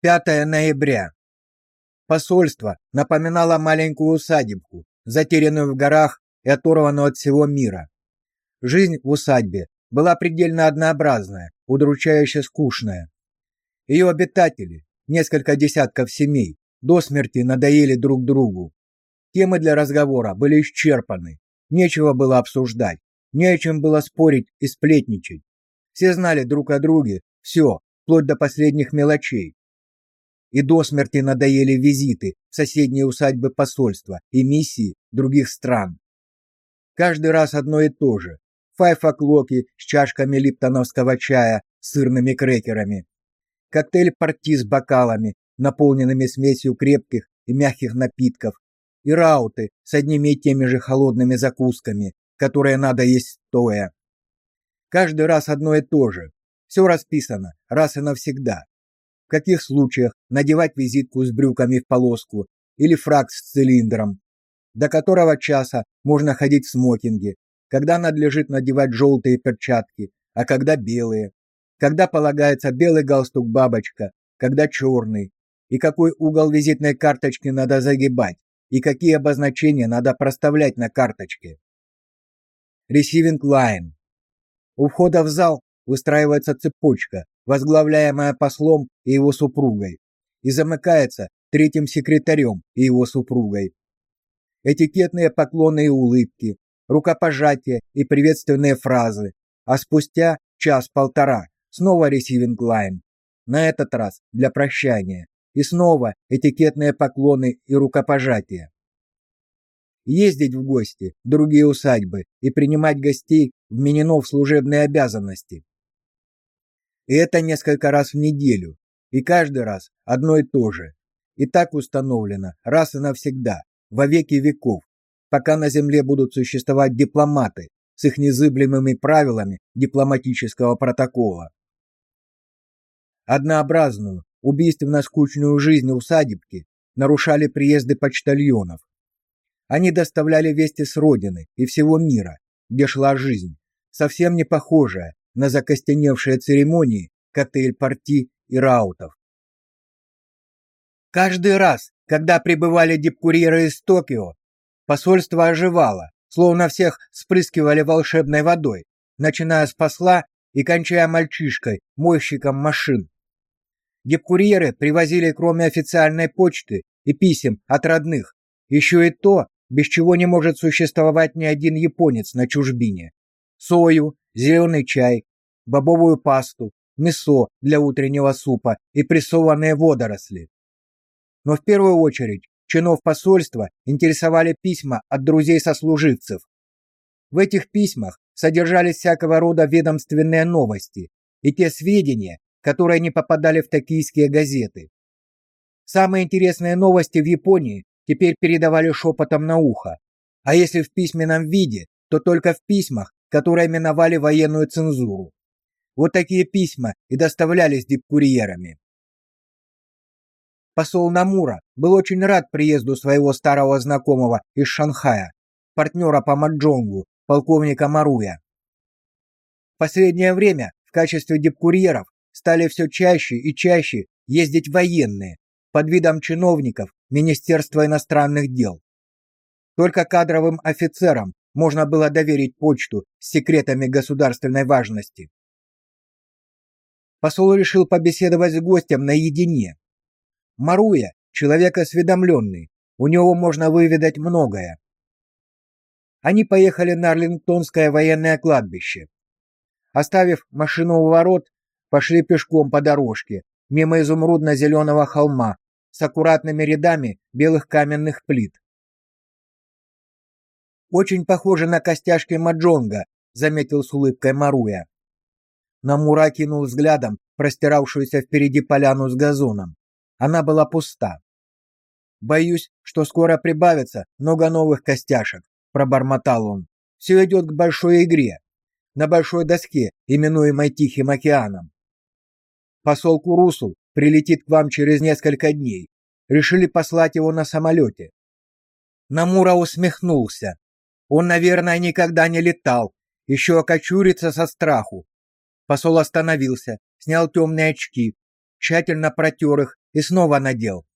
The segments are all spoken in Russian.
5 ноября. Посольство напоминало маленькую усадебку, затерянную в горах и оторванную от всего мира. Жизнь в усадьбе была предельно однообразная, удручающе скучная. Ее обитатели, несколько десятков семей, до смерти надоели друг другу. Темы для разговора были исчерпаны, нечего было обсуждать, не о чем было спорить и сплетничать. Все знали друг о друге все, вплоть до последних мелочей и до смерти надоели визиты в соседние усадьбы посольства и миссии других стран. Каждый раз одно и то же. Файфаклоки с чашками липтоновского чая сырными крекерами. Коктейль-парти с бокалами, наполненными смесью крепких и мягких напитков. И рауты с одними и теми же холодными закусками, которые надо есть стоя. Каждый раз одно и то же. Все расписано, раз и навсегда в каких случаях надевать визитку с брюками в полоску или фрак с цилиндром, до которого часа можно ходить в смокинге, когда надлежит надевать желтые перчатки, а когда белые, когда полагается белый галстук-бабочка, когда черный, и какой угол визитной карточки надо загибать, и какие обозначения надо проставлять на карточке. Receiving line. У входа в зал выстраивается цепочка, возглавляемая послом и его супругой, и замыкается третьим секретарем и его супругой. Этикетные поклоны и улыбки, рукопожатия и приветственные фразы, а спустя час-полтора снова ресивинг лайн. На этот раз для прощания. И снова этикетные поклоны и рукопожатия. Ездить в гости в другие усадьбы и принимать гостей вменено в служебные обязанности. И это несколько раз в неделю, и каждый раз одно и то же. И так установлено раз и навсегда, во веки веков, пока на земле будут существовать дипломаты с их незыблемыми правилами дипломатического протокола. Однообразную, убийственно-скучную жизнь усадебки нарушали приезды почтальонов. Они доставляли вести с родины и всего мира, где шла жизнь, совсем не похожая на закостеневшие церемонии коктейль-парти и раутов. Каждый раз, когда прибывали дипкурьеры из Токио, посольство оживало, словно всех спрыскивали волшебной водой, начиная с посла и кончая мальчишкой, мойщиком машин. Дипкурьеры привозили кроме официальной почты и писем от родных, еще и то, без чего не может существовать ни один японец на чужбине. Сою, зеленый чай, бобовую пасту, мясо для утреннего супа и прессованные водоросли. Но в первую очередь чинов посольства интересовали письма от друзей-сослуживцев. В этих письмах содержались всякого рода ведомственные новости и те сведения, которые не попадали в токийские газеты. Самые интересные новости в Японии теперь передавали шепотом на ухо, а если в письменном виде, то только в письмах, которые миновали военную цензуру. Вот такие письма и доставлялись дипкурьерами. Посол Намура был очень рад приезду своего старого знакомого из Шанхая, партнера по маджонгу, полковника Маруя. В последнее время в качестве дипкурьеров стали все чаще и чаще ездить военные под видом чиновников Министерства иностранных дел. Только кадровым офицерам можно было доверить почту с секретами государственной важности. Посол решил побеседовать с гостем наедине. Маруя человек осведомленный, у него можно выведать многое. Они поехали на Арлингтонское военное кладбище. Оставив машину у ворот, пошли пешком по дорожке мимо изумрудно-зеленого холма с аккуратными рядами белых каменных плит. Очень похоже на костяшки маджонга, заметил с улыбкой Маруя. Намура кинул взглядом простиравшуюся впереди поляну с газоном. Она была пуста. Боюсь, что скоро прибавится много новых костяшек, пробормотал он. Все идет к большой игре. На большой доске, именуемой Тихим океаном. Посол Курусу прилетит к вам через несколько дней. Решили послать его на самолете. Намура усмехнулся. Он, наверное, никогда не летал, еще окочурится со страху. Посол остановился, снял темные очки, тщательно протер их и снова надел.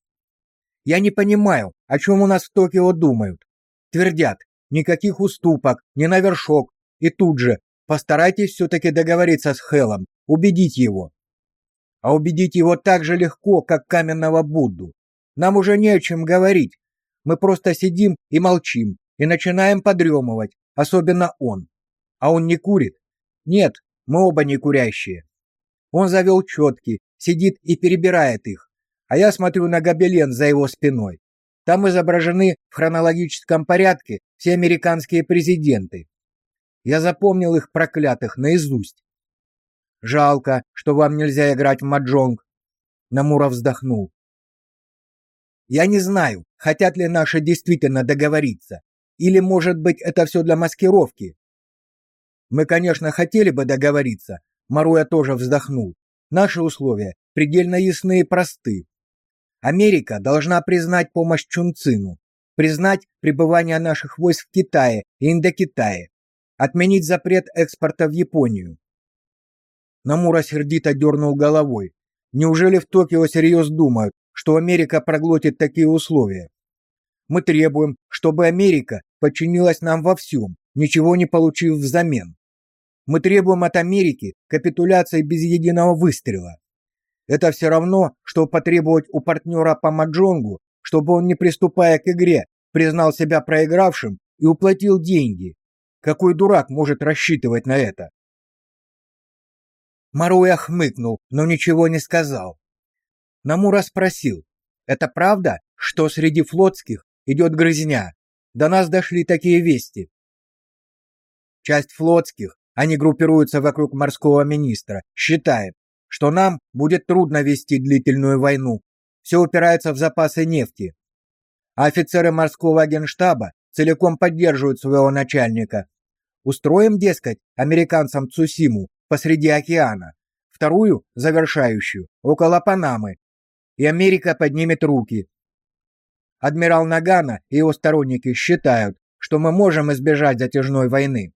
Я не понимаю, о чем у нас в Токио думают. Твердят, никаких уступок, ни на вершок, и тут же постарайтесь все-таки договориться с Хелом, убедить его. А убедить его так же легко, как каменного Будду. Нам уже не о чем говорить. Мы просто сидим и молчим, и начинаем подремывать, особенно он. А он не курит? Нет, мы оба не курящие. Он завел четки, сидит и перебирает их, а я смотрю на гобелен за его спиной. Там изображены в хронологическом порядке все американские президенты. Я запомнил их проклятых наизусть. Жалко, что вам нельзя играть в маджонг. Намуров вздохнул. Я не знаю, хотят ли наши действительно договориться, или, может быть, это все для маскировки. Мы, конечно, хотели бы договориться, Маруя тоже вздохнул. Наши условия предельно ясны и просты. Америка должна признать помощь Чунцину, признать пребывание наших войск в Китае и Индокитае, отменить запрет экспорта в Японию. Намура сердито дернул головой. Неужели в Токио серьезно думают, что Америка проглотит такие условия? Мы требуем, чтобы Америка подчинилась нам во всем, ничего не получив взамен. Мы требуем от Америки капитуляции без единого выстрела. Это все равно, что потребовать у партнера по маджонгу, чтобы он, не приступая к игре, признал себя проигравшим и уплатил деньги. Какой дурак может рассчитывать на это? Маруя хмыкнул, но ничего не сказал. Намура спросил: "Это правда, что среди флотских идет грызня? До нас дошли такие вести". Часть флотских они группируются вокруг морского министра, считает, что нам будет трудно вести длительную войну. Все упирается в запасы нефти. А офицеры морского генштаба целиком поддерживают своего начальника. Устроим, дескать, американцам Цусиму посреди океана, вторую, завершающую, около Панамы, и Америка поднимет руки. Адмирал Нагана и его сторонники считают, что мы можем избежать затяжной войны.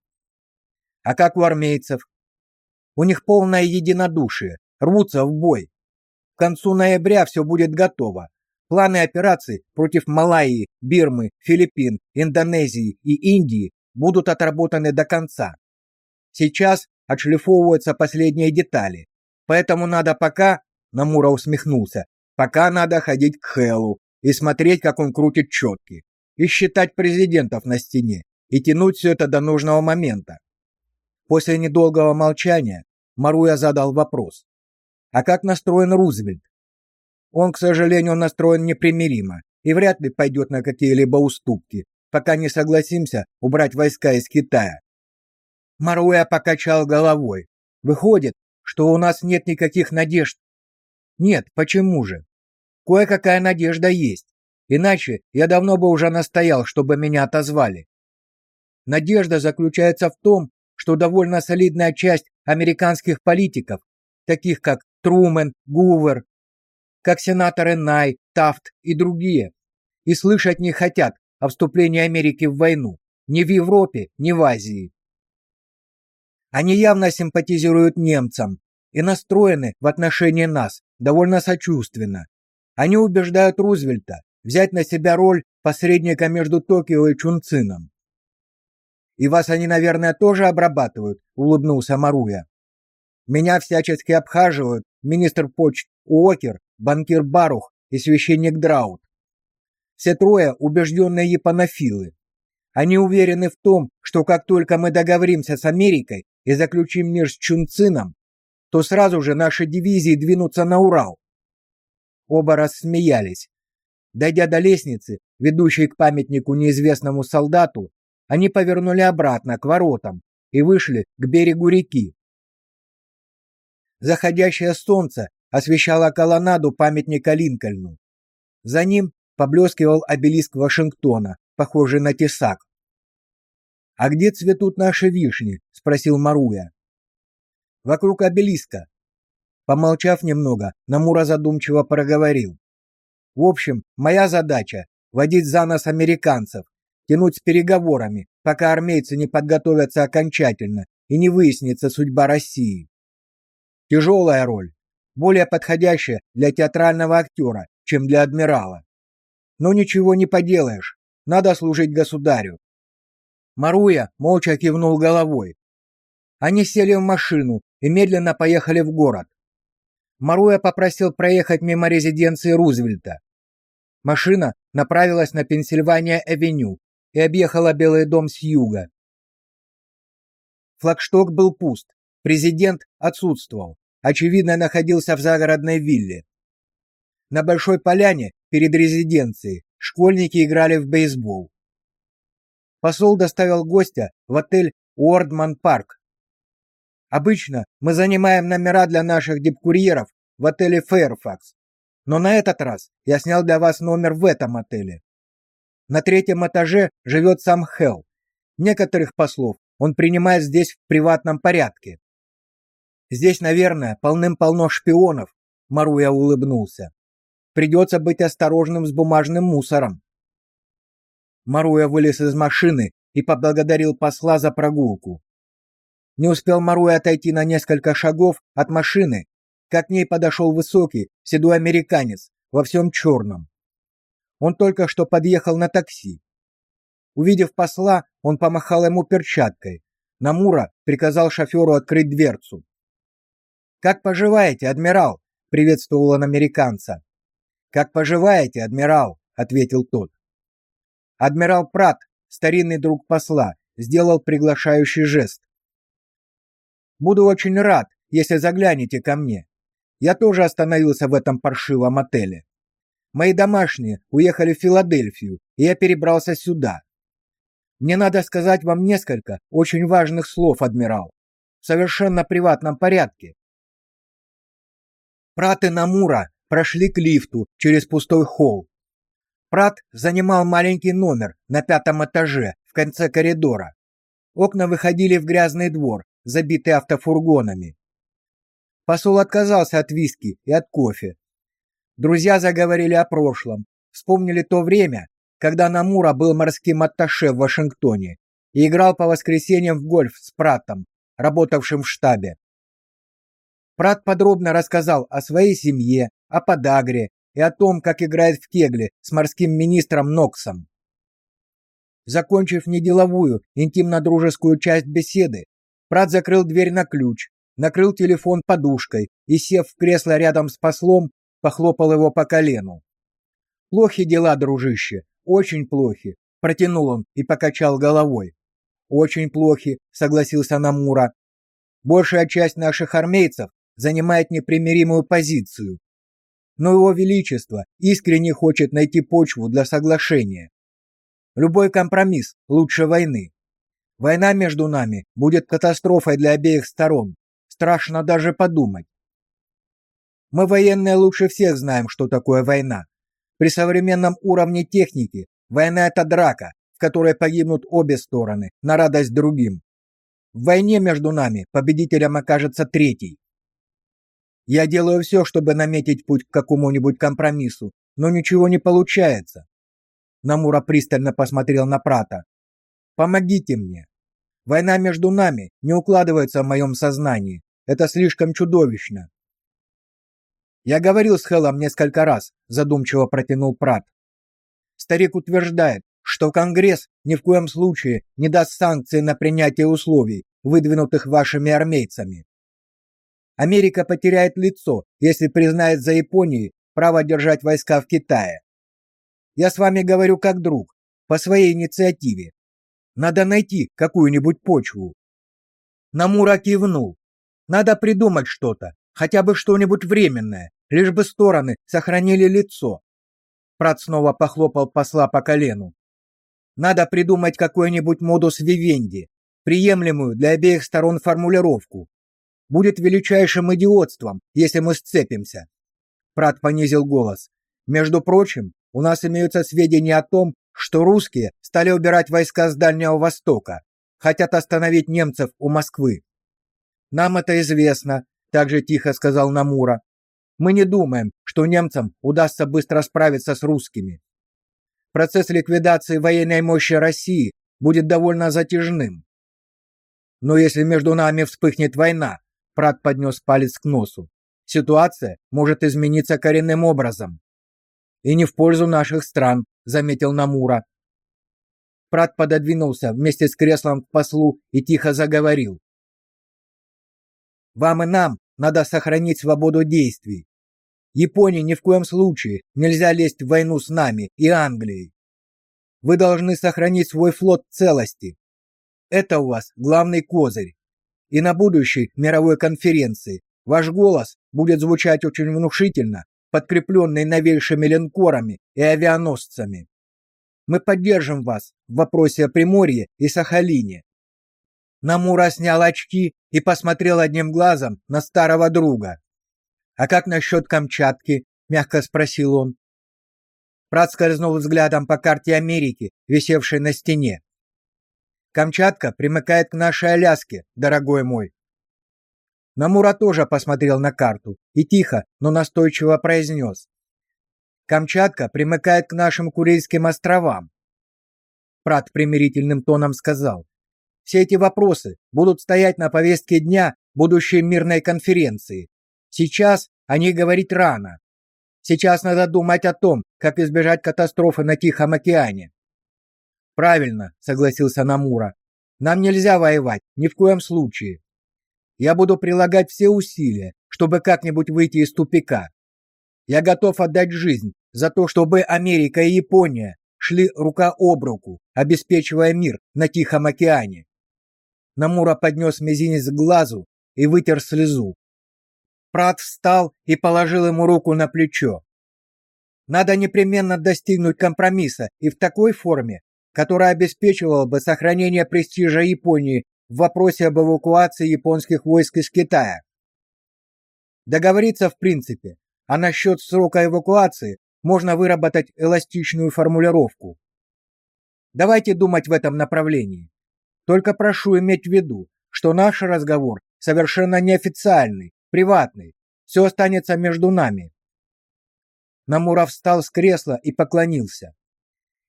А как у армейцев? У них полное единодушие, рвутся в бой. К концу ноября все будет готово. Планы операций против Малайи, Бирмы, Филиппин, Индонезии и Индии будут отработаны до конца. Сейчас отшлифовываются последние детали. Поэтому надо пока, Намура усмехнулся, пока надо ходить к Хэлу и смотреть, как он крутит четки, и считать президентов на стене, и тянуть все это до нужного момента. После недолгого молчания Маруя задал вопрос. А как настроен Рузвельт? Он, к сожалению, настроен непримиримо и вряд ли пойдет на какие-либо уступки, пока не согласимся убрать войска из Китая. Маруя покачал головой. Выходит, что у нас нет никаких надежд. Нет, почему же? Кое-какая надежда есть. Иначе я давно бы уже настоял, чтобы меня отозвали. Надежда заключается в том, что довольно солидная часть американских политиков, таких как Трумен, Гувер, как сенаторы Най, Тафт и другие, и слышать не хотят о вступлении Америки в войну ни в Европе, ни в Азии. Они явно симпатизируют немцам и настроены в отношении нас довольно сочувственно. Они убеждают Рузвельта взять на себя роль посредника между Токио и Чунцином. И вас они, наверное, тоже обрабатывают, улыбнулся Маруя. Меня всячески обхаживают министр почт Уокер, банкир Барух и священник Драут. Все трое убежденные японофилы. Они уверены в том, что как только мы договоримся с Америкой и заключим мир с Чунцином, то сразу же наши дивизии двинутся на Урал. Оба рассмеялись. Дойдя до лестницы, ведущей к памятнику неизвестному солдату, они повернули обратно к воротам и вышли к берегу реки. Заходящее солнце освещало колоннаду памятника Линкольну. За ним поблескивал обелиск Вашингтона, похожий на тесак. «А где цветут наши вишни?» — спросил Маруя. «Вокруг обелиска». Помолчав немного, Намура задумчиво проговорил. «В общем, моя задача — водить за нос американцев, тянуть с переговорами, пока армейцы не подготовятся окончательно и не выяснится судьба России. Тяжелая роль. более подходящее для театрального актера, чем для адмирала. Но ничего не поделаешь, надо служить государю. Маруя молча кивнул головой. Они сели в машину и медленно поехали в город. Маруя попросил проехать мимо резиденции Рузвельта. Машина направилась на Пенсильвания-авеню и объехала Белый дом с юга. Флагшток был пуст. Президент отсутствовал. Очевидно, находился в загородной вилле. На большой поляне перед резиденцией школьники играли в бейсбол. Посол доставил гостя в отель Уордман Парк. Обычно мы занимаем номера для наших дипкурьеров в отеле Fairfax. Но на этот раз я снял для вас номер в этом отеле. На третьем этаже живет сам Хелл. Некоторых послов он принимает здесь в приватном порядке. Здесь, наверное, полным-полно шпионов, Маруя улыбнулся. Придется быть осторожным с бумажным мусором. Маруя вылез из машины и поблагодарил посла за прогулку. Не успел Маруя отойти на несколько шагов от машины, как к ней подошел высокий, седой американец во всем черном. Он только что подъехал на такси. Увидев посла, он помахал ему перчаткой. Намура приказал шоферу открыть дверцу. «Как поживаете, адмирал?» — приветствовал он американца. «Как поживаете, адмирал?» — ответил тот. Адмирал Прат, старинный друг посла, сделал приглашающий жест. «Буду очень рад, если заглянете ко мне. Я тоже остановился в этом паршивом отеле. Мои домашние уехали в Филадельфию, и я перебрался сюда. Мне надо сказать вам несколько очень важных слов, адмирал, в совершенно приватном порядке. Прат и Намура прошли к лифту через пустой холл. Прат занимал маленький номер на пятом этаже в конце коридора. Окна выходили в грязный двор, забитый автофургонами. Посол отказался от виски и от кофе. Друзья заговорили о прошлом, вспомнили то время, когда Намура был морским атташе в Вашингтоне и играл по воскресеньям в гольф с Пратом, работавшим в штабе. Прат подробно рассказал о своей семье, о подагре и о том, как играет в кегли с морским министром Ноксом. Закончив неделовую, интимно-дружескую часть беседы, Прат закрыл дверь на ключ накрыл телефон подушкой и, сев в кресло рядом с послом, похлопал его по колену. «Плохи дела, дружище, очень плохи», — протянул он и покачал головой. «Очень плохи», — согласился Намура. «Большая часть наших армейцев занимает непримиримую позицию. Но его величество искренне хочет найти почву для соглашения. Любой компромисс лучше войны. Война между нами будет катастрофой для обеих сторон, Страшно даже подумать. Мы военные лучше всех знаем, что такое война. При современном уровне техники война это драка, в которой погибнут обе стороны на радость другим. В войне между нами победителем окажется третий. Я делаю все, чтобы наметить путь к какому-нибудь компромиссу, но ничего не получается. Намура пристально посмотрел на Прата. Помогите мне. Война между нами не укладывается в моем сознании. Это слишком чудовищно. Я говорил с Хеллом несколько раз, задумчиво протянул Прат. Старик утверждает, что Конгресс ни в коем случае не даст санкции на принятие условий, выдвинутых вашими армейцами. Америка потеряет лицо, если признает за Японией право держать войска в Китае. Я с вами говорю как друг, по своей инициативе. Надо найти какую-нибудь почву. Намура кивнул. Надо придумать что-то, хотя бы что-нибудь временное, лишь бы стороны сохранили лицо. Прат снова похлопал посла по колену. Надо придумать какой-нибудь модус вивенди, приемлемую для обеих сторон формулировку. Будет величайшим идиотством, если мы сцепимся. Прат понизил голос. Между прочим, у нас имеются сведения о том, что русские стали убирать войска с Дальнего Востока, хотят остановить немцев у Москвы. Нам это известно, также тихо сказал Намура. Мы не думаем, что немцам удастся быстро справиться с русскими. Процесс ликвидации военной мощи России будет довольно затяжным. Но если между нами вспыхнет война, Прат поднес палец к носу. ситуация может измениться коренным образом. И не в пользу наших стран, заметил Намура. Прат пододвинулся вместе с креслом к послу и тихо заговорил. Вам и нам надо сохранить свободу действий. Японии ни в коем случае нельзя лезть в войну с нами и Англией. Вы должны сохранить свой флот в целости. Это у вас главный козырь. И на будущей мировой конференции ваш голос будет звучать очень внушительно, подкрепленный новейшими линкорами и авианосцами. Мы поддержим вас в вопросе о Приморье и Сахалине. Намура снял очки и посмотрел одним глазом на старого друга. «А как насчет Камчатки?» — мягко спросил он. Прат скользнул взглядом по карте Америки, висевшей на стене. «Камчатка примыкает к нашей Аляске, дорогой мой». Намура тоже посмотрел на карту и тихо, но настойчиво произнес. «Камчатка примыкает к нашим Курильским островам». Прат примирительным тоном сказал. «Все эти вопросы будут стоять на повестке дня будущей мирной конференции. Сейчас о них говорить рано. Сейчас надо думать о том, как избежать катастрофы на Тихом океане. Правильно, согласился Намура. Нам нельзя воевать ни в коем случае. Я буду прилагать все усилия, чтобы как-нибудь выйти из тупика. Я готов отдать жизнь за то, чтобы Америка и Япония шли рука об руку, обеспечивая мир на Тихом океане. Намура поднес мизинец к глазу и вытер слезу. Прат встал и положил ему руку на плечо. Надо непременно достигнуть компромисса и в такой форме, которая обеспечивала бы сохранение престижа Японии в вопросе об эвакуации японских войск из Китая. Договориться в принципе, а насчет срока эвакуации можно выработать эластичную формулировку. Давайте думать в этом направлении. Только прошу иметь в виду, что наш разговор совершенно неофициальный приватный. Все останется между нами. Намуров встал с кресла и поклонился.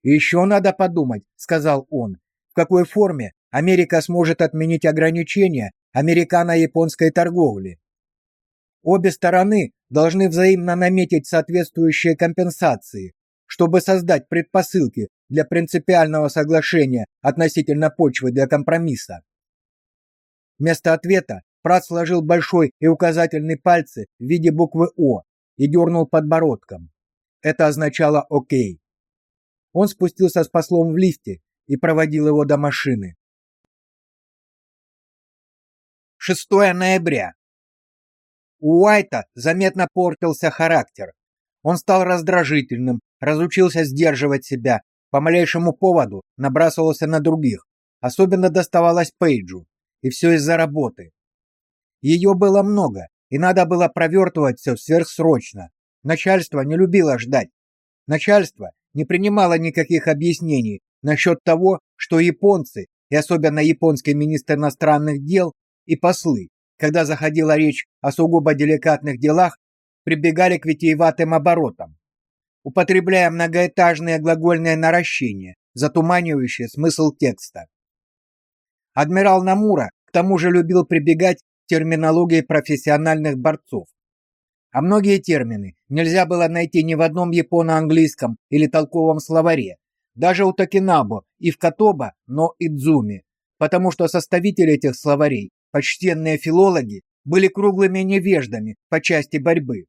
«Еще надо подумать», — сказал он, — «в какой форме Америка сможет отменить ограничения американо-японской торговли. Обе стороны должны взаимно наметить соответствующие компенсации, чтобы создать предпосылки для принципиального соглашения относительно почвы для компромисса. Вместо ответа Прат сложил большой и указательный пальцы в виде буквы О и дернул подбородком. Это означало «Окей». Он спустился с послом в лифте и проводил его до машины. 6 ноября. У Уайта заметно портился характер. Он стал раздражительным, разучился сдерживать себя, по малейшему поводу набрасывался на других. Особенно доставалось Пейджу. И все из-за работы. Ее было много, и надо было провертывать все сверхсрочно. Начальство не любило ждать. Начальство не принимало никаких объяснений насчет того, что японцы, и особенно японский министр иностранных дел и послы, когда заходила речь о сугубо деликатных делах, прибегали к витиеватым оборотам, употребляя многоэтажные глагольные наращения, затуманивающие смысл текста. Адмирал Намура к тому же любил прибегать терминологией профессиональных борцов. А многие термины нельзя было найти ни в одном японо-английском или толковом словаре, даже у Токинабо и в Катоба, но и Дзуми, потому что составители этих словарей, почтенные филологи, были круглыми невеждами по части борьбы.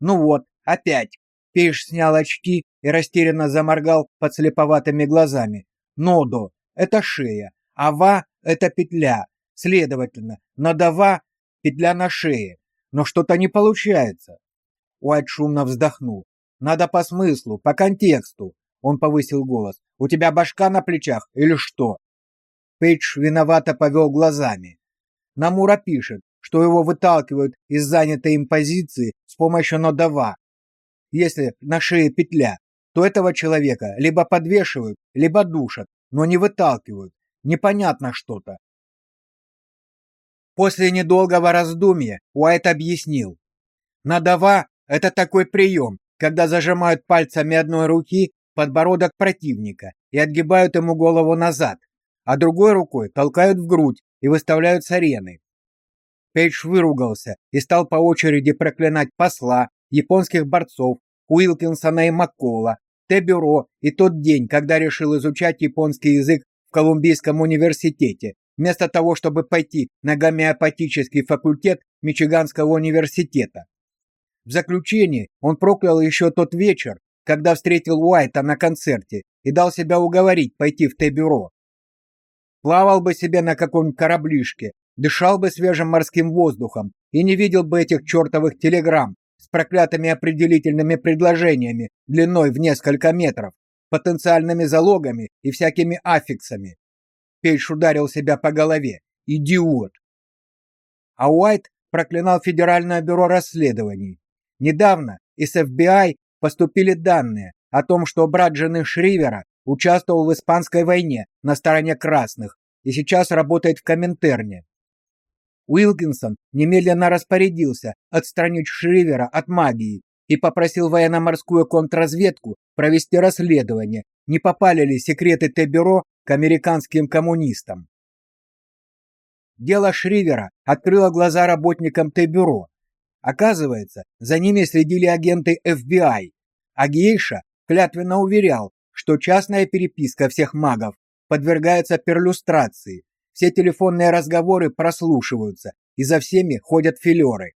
Ну вот, опять. Пейш снял очки и растерянно заморгал под слеповатыми глазами. Нодо — это шея, а ва — это петля, Следовательно, надава петля на шее, но что-то не получается. Уайт шумно вздохнул. Надо по смыслу, по контексту. Он повысил голос. У тебя башка на плечах или что? Пейдж виновато повел глазами. Намура пишет, что его выталкивают из занятой им позиции с помощью надава. Если на шее петля, то этого человека либо подвешивают, либо душат, но не выталкивают. Непонятно что-то. После недолгого раздумья Уайт объяснил. Надава – это такой прием, когда зажимают пальцами одной руки подбородок противника и отгибают ему голову назад, а другой рукой толкают в грудь и выставляют с арены. Пейдж выругался и стал по очереди проклинать посла, японских борцов, Уилкинсона и Маккола, Т-бюро и тот день, когда решил изучать японский язык в Колумбийском университете, вместо того, чтобы пойти на гомеопатический факультет Мичиганского университета. В заключение он проклял еще тот вечер, когда встретил Уайта на концерте и дал себя уговорить пойти в Т-бюро. Плавал бы себе на каком-нибудь кораблишке, дышал бы свежим морским воздухом и не видел бы этих чертовых телеграмм проклятыми определительными предложениями длиной в несколько метров, потенциальными залогами и всякими аффиксами. Пейдж ударил себя по голове. Идиот. А Уайт проклинал Федеральное бюро расследований. Недавно из FBI поступили данные о том, что брат жены Шривера участвовал в испанской войне на стороне красных и сейчас работает в Коминтерне. Уилкинсон немедленно распорядился отстранить Шривера от магии и попросил военно-морскую контрразведку провести расследование, не попали ли секреты Т-бюро к американским коммунистам. Дело Шривера открыло глаза работникам Т-бюро. Оказывается, за ними следили агенты FBI, а Гейша клятвенно уверял, что частная переписка всех магов подвергается перлюстрации, все телефонные разговоры прослушиваются, и за всеми ходят филеры.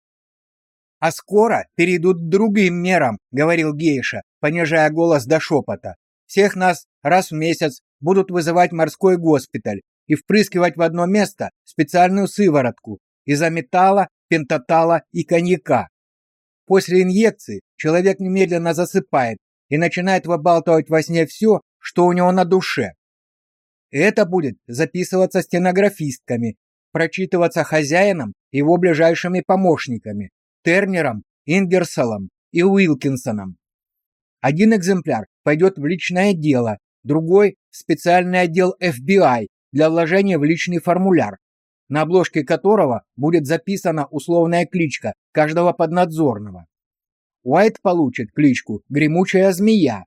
А скоро перейдут к другим мерам, говорил Гейша, понижая голос до шепота. Всех нас раз в месяц будут вызывать морской госпиталь и впрыскивать в одно место специальную сыворотку из металла, пентатала и коньяка. После инъекции человек немедленно засыпает и начинает выбалтывать во сне все, что у него на душе. Это будет записываться стенографистками, прочитываться хозяином и его ближайшими помощниками, Тернером, Ингерсолом и Уилкинсоном. Один экземпляр пойдет в личное дело, другой – в специальный отдел FBI для вложения в личный формуляр, на обложке которого будет записана условная кличка каждого поднадзорного. Уайт получит кличку «Гремучая змея»,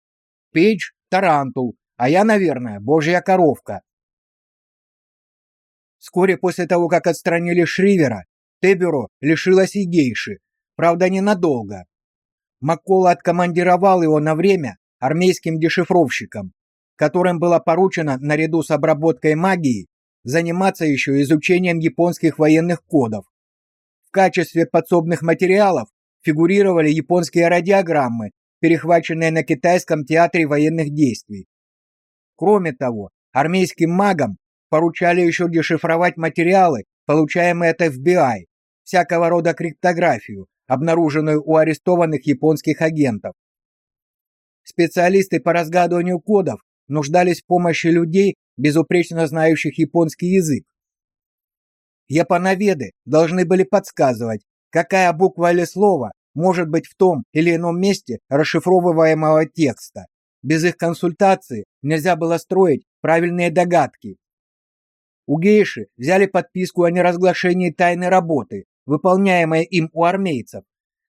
Пейдж – «Тарантул», а я, наверное, божья коровка. Вскоре после того, как отстранили Шривера, Тебюро лишилось и гейши, правда, ненадолго. Маккола откомандировал его на время армейским дешифровщиком, которым было поручено наряду с обработкой магии заниматься еще изучением японских военных кодов. В качестве подсобных материалов фигурировали японские радиограммы, перехваченные на китайском театре военных действий. Кроме того, армейским магам поручали еще дешифровать материалы, получаемые от FBI, всякого рода криптографию, обнаруженную у арестованных японских агентов. Специалисты по разгадыванию кодов нуждались в помощи людей, безупречно знающих японский язык. Японоведы должны были подсказывать, какая буква или слово может быть в том или ином месте расшифровываемого текста. Без их консультации нельзя было строить правильные догадки. У Гейши взяли подписку о неразглашении тайной работы, выполняемой им у армейцев.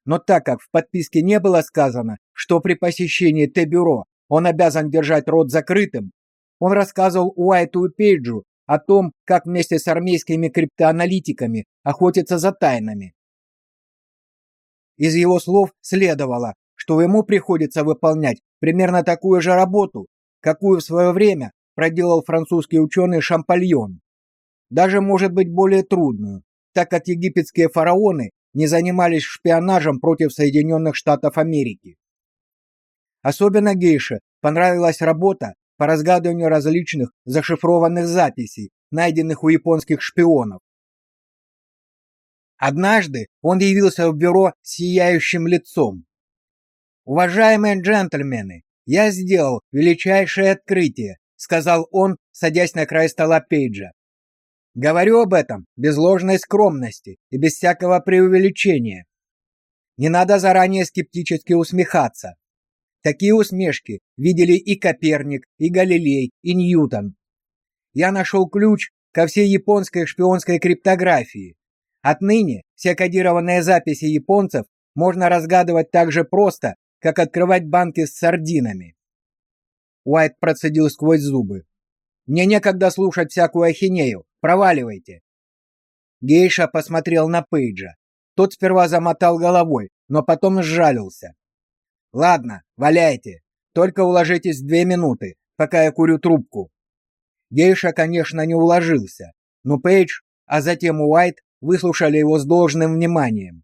Но так как в подписке не было сказано, что при посещении Т-бюро он обязан держать рот закрытым, он рассказывал Уайту и Пейджу о том, как вместе с армейскими криптоаналитиками охотиться за тайнами. Из его слов следовало, что ему приходится выполнять примерно такую же работу, какую в свое время проделал французский ученый Шампальон. Даже, может быть, более трудную, так как египетские фараоны не занимались шпионажем против Соединенных Штатов Америки. Особенно Гейше понравилась работа по разгадыванию различных зашифрованных записей, найденных у японских шпионов. Однажды он явился в бюро с сияющим лицом. «Уважаемые джентльмены, я сделал величайшее открытие», сказал он, садясь на край стола Пейджа. Говорю об этом без ложной скромности и без всякого преувеличения. Не надо заранее скептически усмехаться. Такие усмешки видели и Коперник, и Галилей, и Ньютон. Я нашел ключ ко всей японской шпионской криптографии, Отныне все кодированные записи японцев можно разгадывать так же просто, как открывать банки с сардинами. Уайт процедил сквозь зубы. Мне некогда слушать всякую ахинею. Проваливайте. Гейша посмотрел на Пейджа. Тот сперва замотал головой, но потом сжалился. Ладно, валяйте. Только уложитесь в две минуты, пока я курю трубку. Гейша, конечно, не уложился, но Пейдж, а затем Уайт выслушали его с должным вниманием.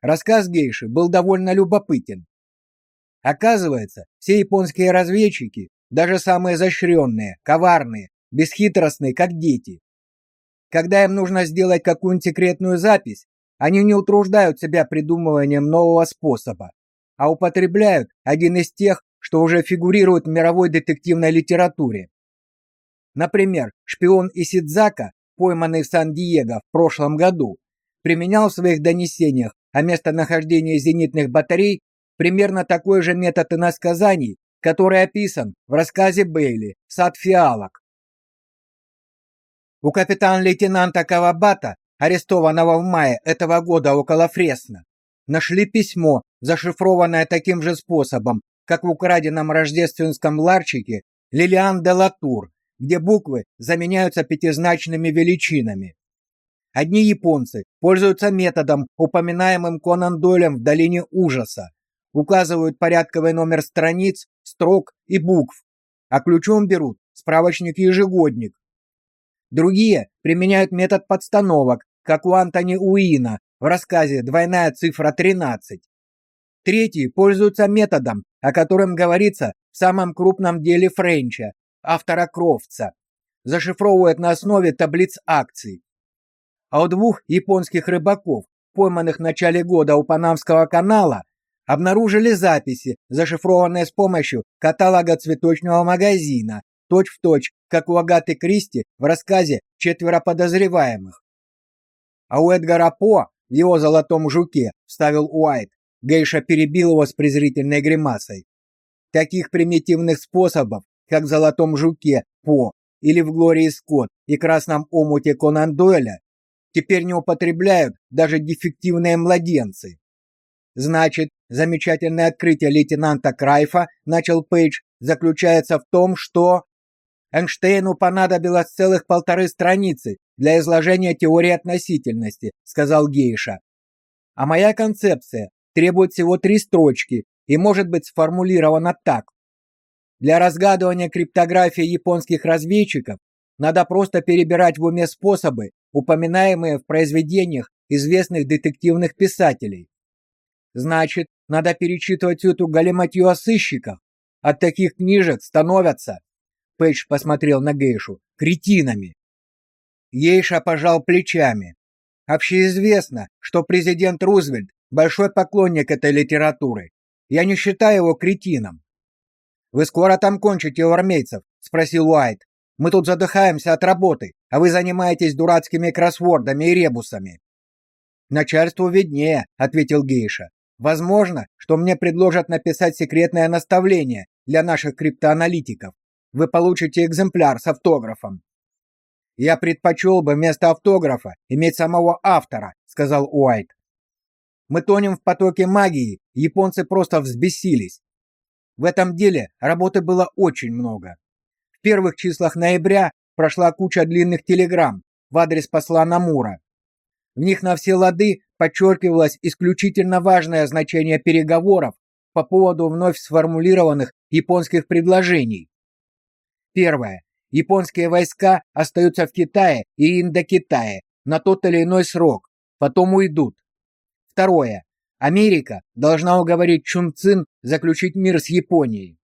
Рассказ Гейши был довольно любопытен. Оказывается, все японские разведчики, даже самые изощренные, коварные, бесхитростные, как дети. Когда им нужно сделать какую-нибудь секретную запись, они не утруждают себя придумыванием нового способа, а употребляют один из тех, что уже фигурирует в мировой детективной литературе. Например, шпион Исидзака, пойманный в Сан-Диего в прошлом году, применял в своих донесениях о местонахождении зенитных батарей примерно такой же метод иносказаний, который описан в рассказе Бейли «Сад фиалок». У капитана-лейтенанта Кавабата, арестованного в мае этого года около Фресна, нашли письмо, зашифрованное таким же способом, как в украденном рождественском ларчике Лилиан де Латур, где буквы заменяются пятизначными величинами. Одни японцы пользуются методом, упоминаемым Конан Дойлем в Долине ужаса. Указывают порядковый номер страниц, строк и букв, а ключом берут справочник-ежегодник. Другие применяют метод подстановок, как у Антони Уина в рассказе «Двойная цифра 13». Третьи пользуются методом, о котором говорится в самом крупном деле Френча, автора Кровца. Зашифровывают на основе таблиц акций а у двух японских рыбаков, пойманных в начале года у Панамского канала, обнаружили записи, зашифрованные с помощью каталога цветочного магазина, точь-в-точь, как у Агаты Кристи в рассказе «Четверо подозреваемых». А у Эдгара По в его «Золотом жуке» вставил Уайт. Гейша перебил его с презрительной гримасой. Таких примитивных способов, как в «Золотом жуке» По или в «Глории Скотт» и «Красном омуте» Конан Дойля, теперь не употребляют даже дефективные младенцы. Значит, замечательное открытие лейтенанта Крайфа, начал Пейдж, заключается в том, что Эйнштейну понадобилось целых полторы страницы для изложения теории относительности, сказал Гейша. А моя концепция требует всего три строчки и может быть сформулирована так: для разгадывания криптографии японских разведчиков надо просто перебирать в уме способы, упоминаемые в произведениях известных детективных писателей. Значит, надо перечитывать эту галиматью о сыщиках. От таких книжек становятся, Пейдж посмотрел на Гейшу, кретинами. Гейша пожал плечами. Общеизвестно, что президент Рузвельт большой поклонник этой литературы. Я не считаю его кретином. Вы скоро там кончите у армейцев, спросил Уайт. Мы тут задыхаемся от работы, а вы занимаетесь дурацкими кроссвордами и ребусами. Начальству виднее, ответил Гейша. Возможно, что мне предложат написать секретное наставление для наших криптоаналитиков. Вы получите экземпляр с автографом. Я предпочел бы вместо автографа иметь самого автора, сказал Уайт. Мы тонем в потоке магии, японцы просто взбесились. В этом деле работы было очень много. В первых числах ноября прошла куча длинных телеграмм в адрес посла Намура. В них на все лады подчеркивалось исключительно важное значение переговоров по поводу вновь сформулированных японских предложений. Первое. Японские войска остаются в Китае и Индокитае на тот или иной срок, потом уйдут. Второе. Америка должна уговорить Чунцин заключить мир с Японией.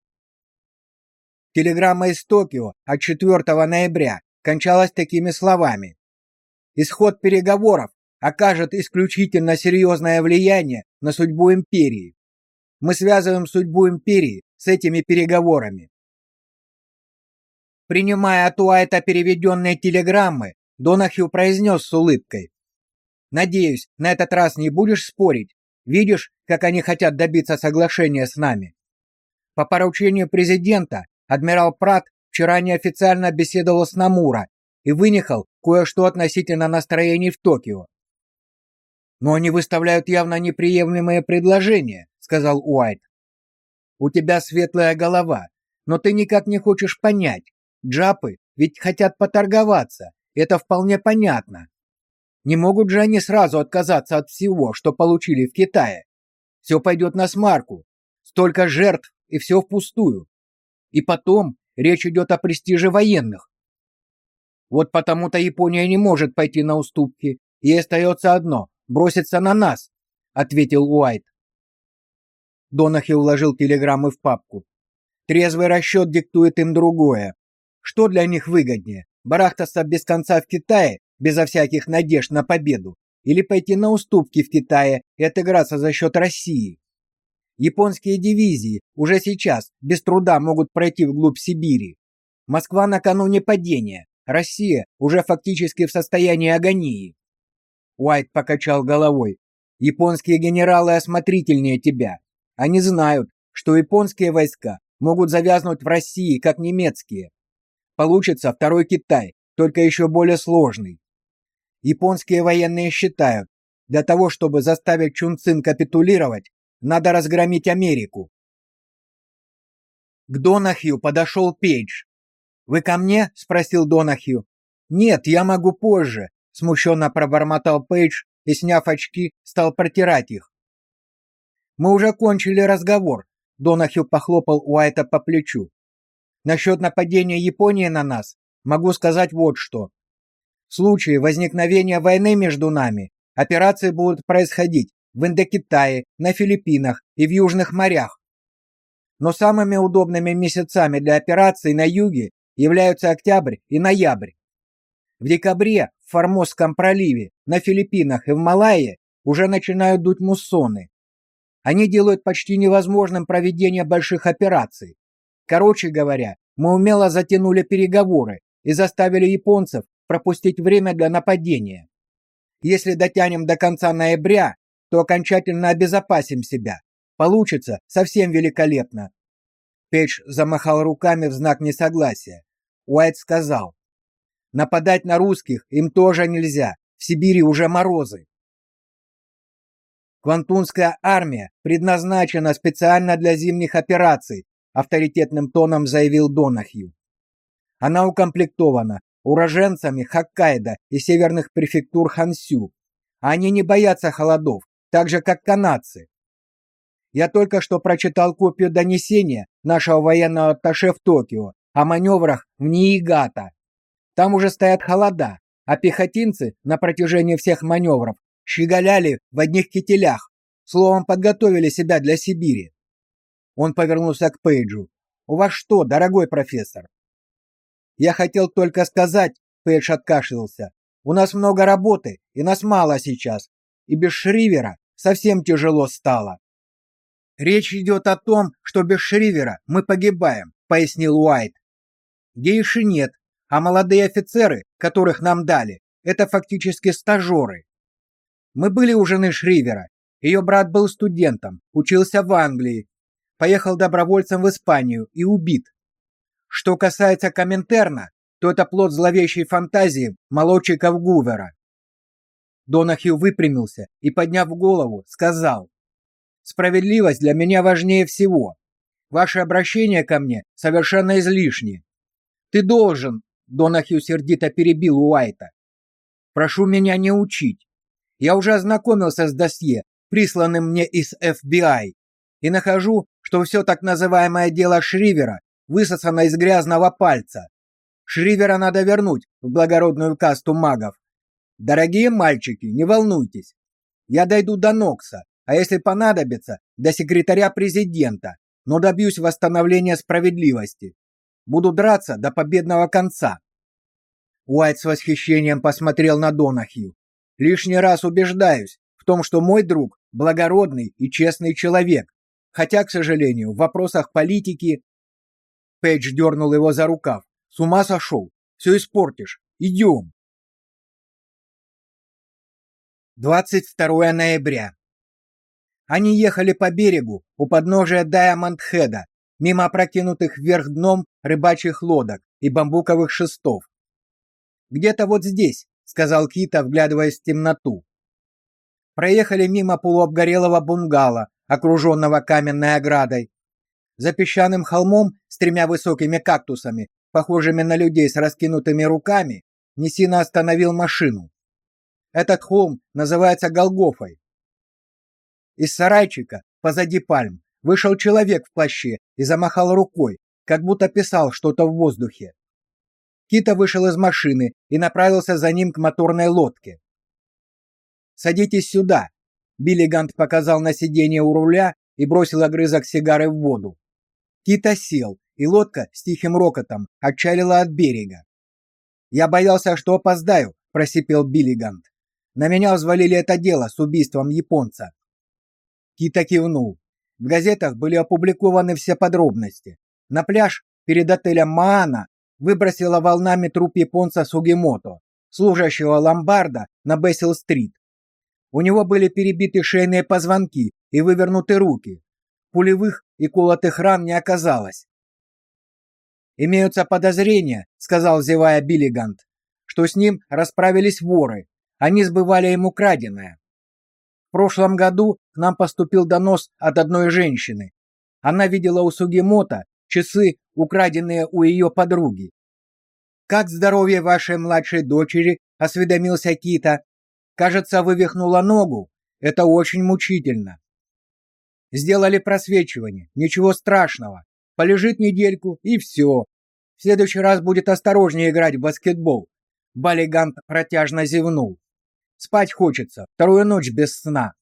Телеграмма из Токио от 4 ноября кончалась такими словами: Исход переговоров окажет исключительно серьезное влияние на судьбу империи. Мы связываем судьбу империи с этими переговорами. Принимая от Уайта переведенные телеграммы, Донахью произнес с улыбкой: "Надеюсь, на этот раз не будешь спорить. Видишь, как они хотят добиться соглашения с нами. По поручению президента Адмирал Прат вчера неофициально беседовал с Намура и вынюхал кое-что относительно настроений в Токио. Но они выставляют явно неприемлемые предложения, сказал Уайт. У тебя светлая голова, но ты никак не хочешь понять. Джапы ведь хотят поторговаться. Это вполне понятно. Не могут же они сразу отказаться от всего, что получили в Китае. Все пойдет на смарку. Столько жертв, и все впустую. И потом речь идет о престиже военных. Вот потому-то Япония не может пойти на уступки. Ей остается одно – броситься на нас, ответил Уайт. Донахи уложил телеграммы в папку. Трезвый расчет диктует им другое. Что для них выгоднее? Барахтаться без конца в Китае, безо всяких надежд на победу, или пойти на уступки в Китае и отыграться за счет России? Японские дивизии уже сейчас без труда могут пройти вглубь Сибири. Москва накануне падения, Россия уже фактически в состоянии агонии. Уайт покачал головой. Японские генералы осмотрительнее тебя. Они знают, что японские войска могут завязнуть в России, как немецкие. Получится второй Китай, только еще более сложный. Японские военные считают, для того, чтобы заставить Чунцин капитулировать, надо разгромить Америку. К Донахью подошел Пейдж. «Вы ко мне?» — спросил Донахью. «Нет, я могу позже», — смущенно пробормотал Пейдж и, сняв очки, стал протирать их. «Мы уже кончили разговор», — Донахью похлопал Уайта по плечу. «Насчет нападения Японии на нас могу сказать вот что. В случае возникновения войны между нами операции будут происходить в Индокитае, на Филиппинах и в южных морях. Но самыми удобными месяцами для операций на юге являются октябрь и ноябрь. В декабре в Формозском проливе, на Филиппинах и в Малайе уже начинают дуть муссоны. Они делают почти невозможным проведение больших операций. Короче говоря, мы умело затянули переговоры и заставили японцев пропустить время для нападения. Если дотянем до конца ноября, то окончательно обезопасим себя. Получится совсем великолепно. Пейдж замахал руками в знак несогласия. Уайт сказал: "Нападать на русских им тоже нельзя. В Сибири уже морозы. Квантунская армия предназначена специально для зимних операций", авторитетным тоном заявил Донахью. Она укомплектована уроженцами Хоккайдо и северных префектур Хансю. Они не боятся холодов, так же как канадцы. Я только что прочитал копию донесения нашего военного атташе в Токио о маневрах в Ниигата. Там уже стоят холода, а пехотинцы на протяжении всех маневров щеголяли в одних кителях, словом подготовили себя для Сибири. Он повернулся к Пейджу. У вас что, дорогой профессор? Я хотел только сказать, Пейдж откашлялся. У нас много работы, и нас мало сейчас. И без Шривера совсем тяжело стало. Речь идет о том, что без Шривера мы погибаем, пояснил Уайт. Гейши нет, а молодые офицеры, которых нам дали, это фактически стажеры. Мы были у жены Шривера. Ее брат был студентом, учился в Англии, поехал добровольцем в Испанию и убит. Что касается Коминтерна, то это плод зловещей фантазии молодчиков Гувера. Донахью выпрямился и, подняв голову, сказал: Справедливость для меня важнее всего. Ваше обращение ко мне совершенно излишне. Ты должен, Донахью сердито перебил Уайта. Прошу меня не учить. Я уже ознакомился с досье, присланным мне из FBI, и нахожу, что все так называемое дело Шривера высосано из грязного пальца. Шривера надо вернуть в благородную касту магов. Дорогие мальчики, не волнуйтесь. Я дойду до Нокса, а если понадобится, до секретаря президента, но добьюсь восстановления справедливости. Буду драться до победного конца. Уайт с восхищением посмотрел на Донахью. Лишний раз убеждаюсь в том, что мой друг благородный и честный человек, хотя, к сожалению, в вопросах политики Пейдж дернул его за рукав. С ума сошел? Все испортишь. Идем. 22 ноября. Они ехали по берегу у подножия Даймонд-Хеда, мимо опрокинутых вверх дном рыбачьих лодок и бамбуковых шестов. «Где-то вот здесь», — сказал Кита, вглядываясь в темноту. Проехали мимо полуобгорелого бунгало, окруженного каменной оградой. За песчаным холмом с тремя высокими кактусами, похожими на людей с раскинутыми руками, Несина остановил машину. Этот холм называется Голгофой. Из сарайчика позади пальм вышел человек в плаще и замахал рукой, как будто писал что-то в воздухе. Кита вышел из машины и направился за ним к моторной лодке. «Садитесь сюда», — Биллигант показал на сиденье у руля и бросил огрызок сигары в воду. Кита сел, и лодка с тихим рокотом отчалила от берега. «Я боялся, что опоздаю», — просипел Биллигант. «На меня взвалили это дело с убийством японца». Кита кивнул. В газетах были опубликованы все подробности. На пляж перед отелем Маана выбросила волнами труп японца Сугимото, служащего ломбарда на Бессел-стрит. У него были перебиты шейные позвонки и вывернуты руки. Пулевых и колотых ран не оказалось. «Имеются подозрения», — сказал зевая Биллигант, «что с ним расправились воры. Они сбывали ему краденое. Прошлом году к нам поступил донос от одной женщины. Она видела у Сугимото часы, украденные у ее подруги. «Как здоровье вашей младшей дочери?» — осведомился Кита. «Кажется, вывихнула ногу. Это очень мучительно». Сделали просвечивание. Ничего страшного. Полежит недельку и все. В следующий раз будет осторожнее играть в баскетбол. Балигант протяжно зевнул. Спать хочется. Вторую ночь без сна.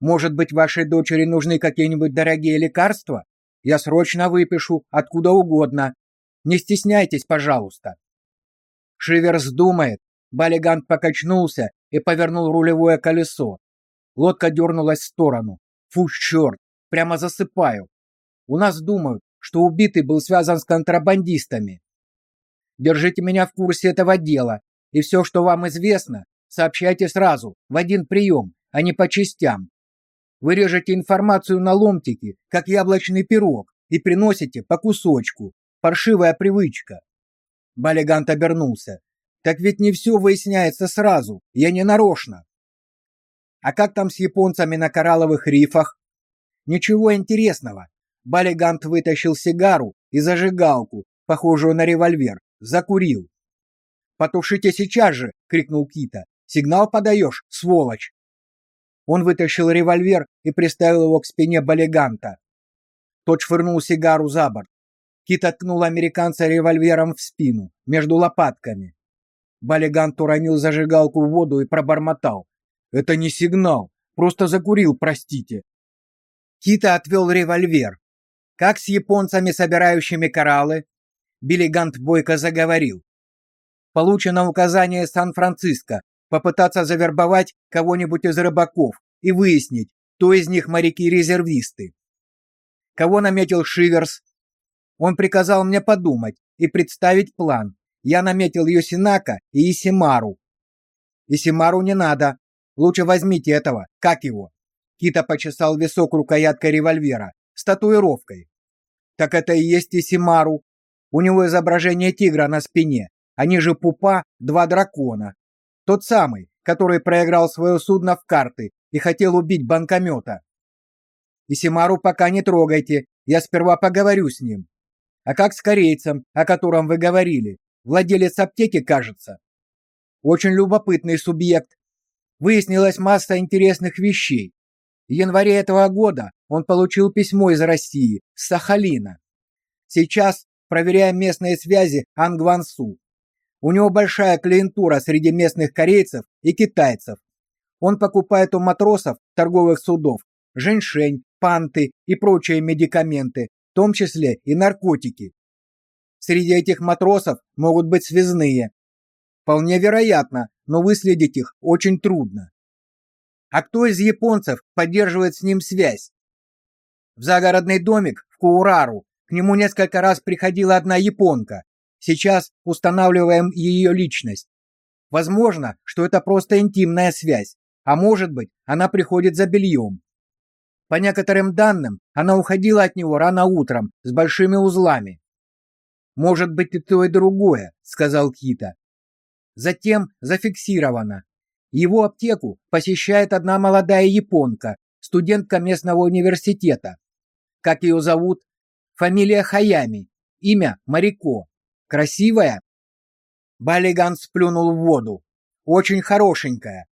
Может быть, вашей дочери нужны какие-нибудь дорогие лекарства? Я срочно выпишу, откуда угодно. Не стесняйтесь, пожалуйста. Шиверс думает. Балигант покачнулся и повернул рулевое колесо. Лодка дернулась в сторону. Фу, черт, прямо засыпаю. У нас думают, что убитый был связан с контрабандистами. Держите меня в курсе этого дела, и все, что вам известно, сообщайте сразу, в один прием, а не по частям. Вы режете информацию на ломтики, как яблочный пирог, и приносите по кусочку. Паршивая привычка. Балигант обернулся. Так ведь не все выясняется сразу. Я не нарочно. А как там с японцами на коралловых рифах? Ничего интересного. Балигант вытащил сигару и зажигалку, похожую на револьвер, закурил. «Потушите сейчас же!» — крикнул Кита. «Сигнал подаешь, сволочь!» Он вытащил револьвер и приставил его к спине Балиганта. Тот швырнул сигару за борт. Кит откнул американца револьвером в спину, между лопатками. Балигант уронил зажигалку в воду и пробормотал. «Это не сигнал, просто закурил, простите». Кита отвел револьвер. «Как с японцами, собирающими кораллы?» Билигант бойко заговорил. «Получено указание Сан-Франциско попытаться завербовать кого-нибудь из рыбаков и выяснить, кто из них моряки-резервисты. Кого наметил Шиверс? Он приказал мне подумать и представить план. Я наметил Йосинака и Исимару. Исимару не надо. Лучше возьмите этого. Как его? Кита почесал висок рукояткой револьвера с татуировкой. Так это и есть Исимару. У него изображение тигра на спине, а ниже пупа два дракона. Тот самый, который проиграл свое судно в карты и хотел убить банкомета. Исимару пока не трогайте, я сперва поговорю с ним. А как с корейцем, о котором вы говорили? Владелец аптеки, кажется. Очень любопытный субъект. Выяснилась масса интересных вещей. В январе этого года он получил письмо из России, с Сахалина. Сейчас проверяем местные связи Ангвансу. У него большая клиентура среди местных корейцев и китайцев. Он покупает у матросов торговых судов женьшень, панты и прочие медикаменты, в том числе и наркотики. Среди этих матросов могут быть связные. Вполне вероятно, но выследить их очень трудно. А кто из японцев поддерживает с ним связь? В загородный домик в Куурару к нему несколько раз приходила одна японка, Сейчас устанавливаем ее личность. Возможно, что это просто интимная связь, а может быть, она приходит за бельем. По некоторым данным, она уходила от него рано утром с большими узлами. Может быть и то и другое, сказал Кита. Затем зафиксировано. Его аптеку посещает одна молодая японка, студентка местного университета. Как ее зовут? Фамилия Хаями, имя Марико. Красивая? Балиган сплюнул в воду. очень хорошенькая,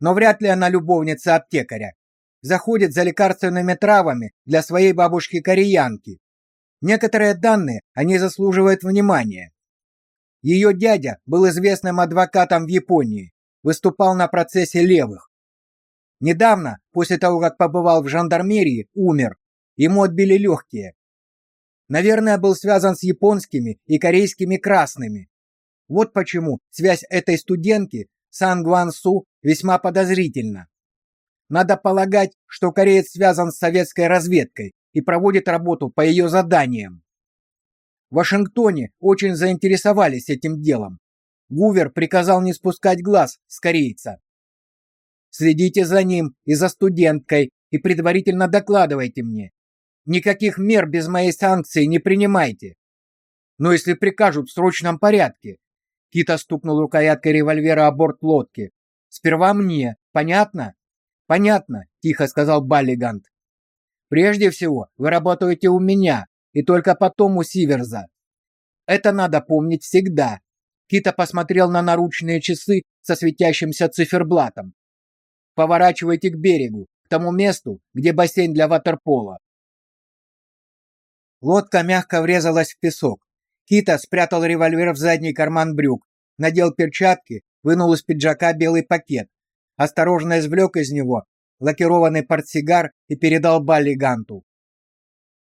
но вряд ли она любовница аптекаря. Заходит за лекарственными травами для своей бабушки-кореянки. Некоторые данные о ней заслуживают внимания. Ее дядя был известным адвокатом в Японии, выступал на процессе левых. Недавно, после того, как побывал в жандармерии, умер. Ему отбили легкие. Наверное, был связан с японскими и корейскими красными. Вот почему связь этой студентки с Ангван Су весьма подозрительна. Надо полагать, что кореец связан с советской разведкой и проводит работу по ее заданиям. В Вашингтоне очень заинтересовались этим делом. Гувер приказал не спускать глаз с корейца. Следите за ним и за студенткой и предварительно докладывайте мне. Никаких мер без моей санкции не принимайте. Но если прикажут в срочном порядке. Кита стукнул рукояткой револьвера о борт лодки. Сперва мне, понятно? Понятно, тихо сказал Баллигант. Прежде всего, вы работаете у меня, и только потом у Сиверза. Это надо помнить всегда. Кита посмотрел на наручные часы со светящимся циферблатом. Поворачивайте к берегу, к тому месту, где бассейн для ватерпола. Лодка мягко врезалась в песок. Кита спрятал револьвер в задний карман брюк, надел перчатки, вынул из пиджака белый пакет, осторожно извлек из него лакированный портсигар и передал Баллиганту.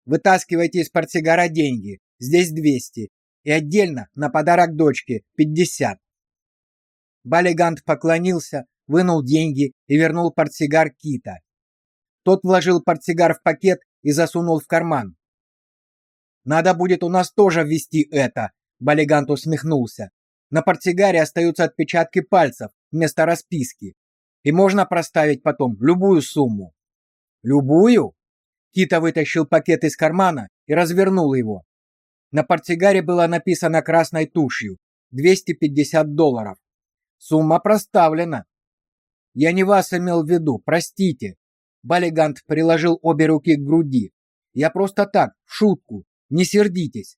Вытаскивайте из портсигара деньги. Здесь 200. И отдельно на подарок дочке 50. Балигант поклонился, вынул деньги и вернул портсигар Кита. Тот вложил портсигар в пакет и засунул в карман. Надо будет у нас тоже ввести это, Балигант усмехнулся. На портсигаре остаются отпечатки пальцев вместо расписки. И можно проставить потом любую сумму. Любую? Кита вытащил пакет из кармана и развернул его. На портсигаре было написано красной тушью 250 долларов. Сумма проставлена. Я не вас имел в виду, простите. Балигант приложил обе руки к груди. Я просто так, в шутку. Не сердитесь.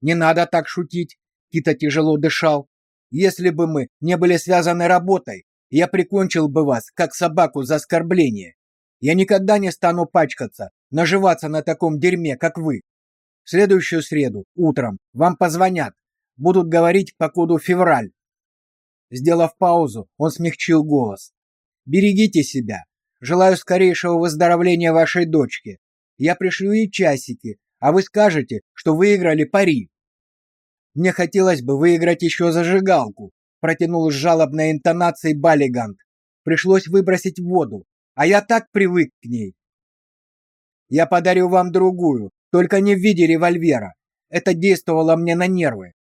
Не надо так шутить. Кита тяжело дышал. Если бы мы не были связаны работой, я прикончил бы вас, как собаку за оскорбление. Я никогда не стану пачкаться, наживаться на таком дерьме, как вы. В следующую среду утром вам позвонят, будут говорить по коду февраль. Сделав паузу, он смягчил голос. Берегите себя. Желаю скорейшего выздоровления вашей дочки. Я пришлю ей часики, а вы скажете, что выиграли пари. Мне хотелось бы выиграть еще зажигалку, протянул с жалобной интонацией Балигант. Пришлось выбросить в воду. А я так привык к ней. Я подарю вам другую, только не в виде револьвера. Это действовало мне на нервы.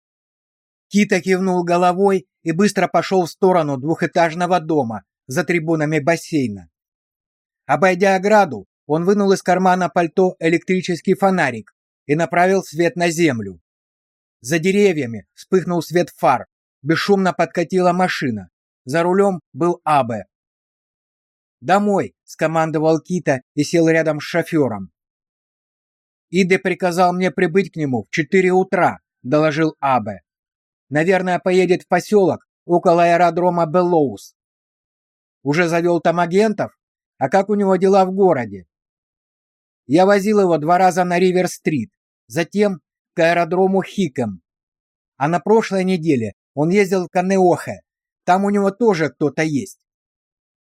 Кита кивнул головой и быстро пошел в сторону двухэтажного дома за трибунами бассейна. Обойдя ограду, он вынул из кармана пальто электрический фонарик и направил свет на землю. За деревьями вспыхнул свет фар. Бесшумно подкатила машина. За рулем был Абе. «Домой!» — скомандовал Кита и сел рядом с шофером. «Иде приказал мне прибыть к нему в четыре утра», — доложил Абе. «Наверное, поедет в поселок около аэродрома Беллоус. Уже завел там агентов? А как у него дела в городе?» Я возил его два раза на Ривер-стрит, затем к аэродрому Хикем. А на прошлой неделе он ездил в Канеохе. Там у него тоже кто-то есть.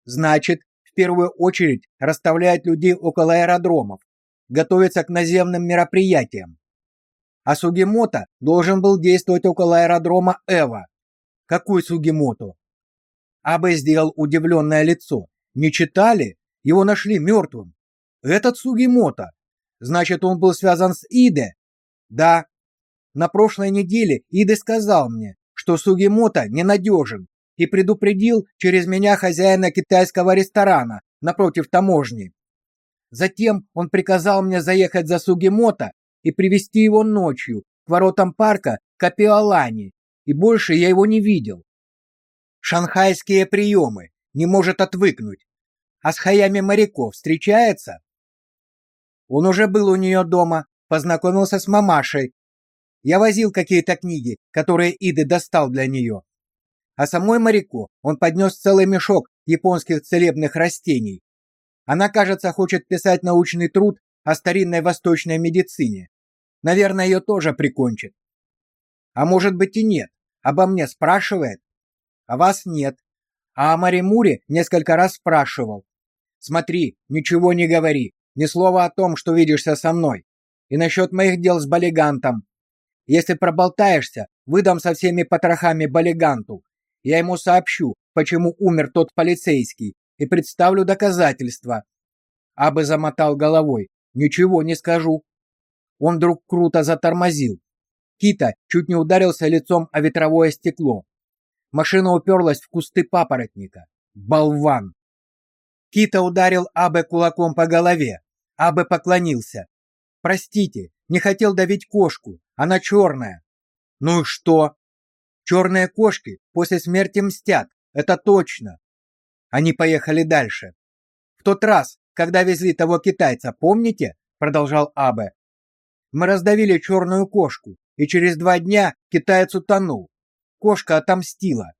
Значит, первую очередь расставляет людей около аэродромов, готовится к наземным мероприятиям. А Сугимото должен был действовать около аэродрома Эва. Какой Сугимото? Абе сделал удивленное лицо. Не читали? Его нашли мертвым. Этот Сугимото. Значит, он был связан с Иде? Да. На прошлой неделе Иде сказал мне, что Сугимото ненадежен и предупредил через меня хозяина китайского ресторана напротив таможни. Затем он приказал мне заехать за Сугимото и привести его ночью к воротам парка Капиолани, и больше я его не видел. Шанхайские приемы, не может отвыкнуть. А с Хаями моряков встречается? Он уже был у нее дома, познакомился с мамашей. Я возил какие-то книги, которые Иды достал для нее. А самой Марико он поднес целый мешок японских целебных растений. Она, кажется, хочет писать научный труд о старинной восточной медицине. Наверное, ее тоже прикончат. А может быть и нет. Обо мне спрашивает? А вас нет. А о Маримуре несколько раз спрашивал. Смотри, ничего не говори, ни слова о том, что видишься со мной. И насчет моих дел с Балигантом. Если проболтаешься, выдам со всеми потрохами Балиганту. Я ему сообщу, почему умер тот полицейский, и представлю доказательства. Абы замотал головой. Ничего не скажу. Он вдруг круто затормозил. Кита чуть не ударился лицом о ветровое стекло. Машина уперлась в кусты папоротника. Болван! Кита ударил Абе кулаком по голове. Абе поклонился. «Простите, не хотел давить кошку. Она черная». «Ну и что?» «Черные кошки после смерти мстят. Это точно». Они поехали дальше. «В тот раз, когда везли того китайца, помните?» Продолжал Абе. «Мы раздавили черную кошку, и через два дня китаец утонул. Кошка отомстила».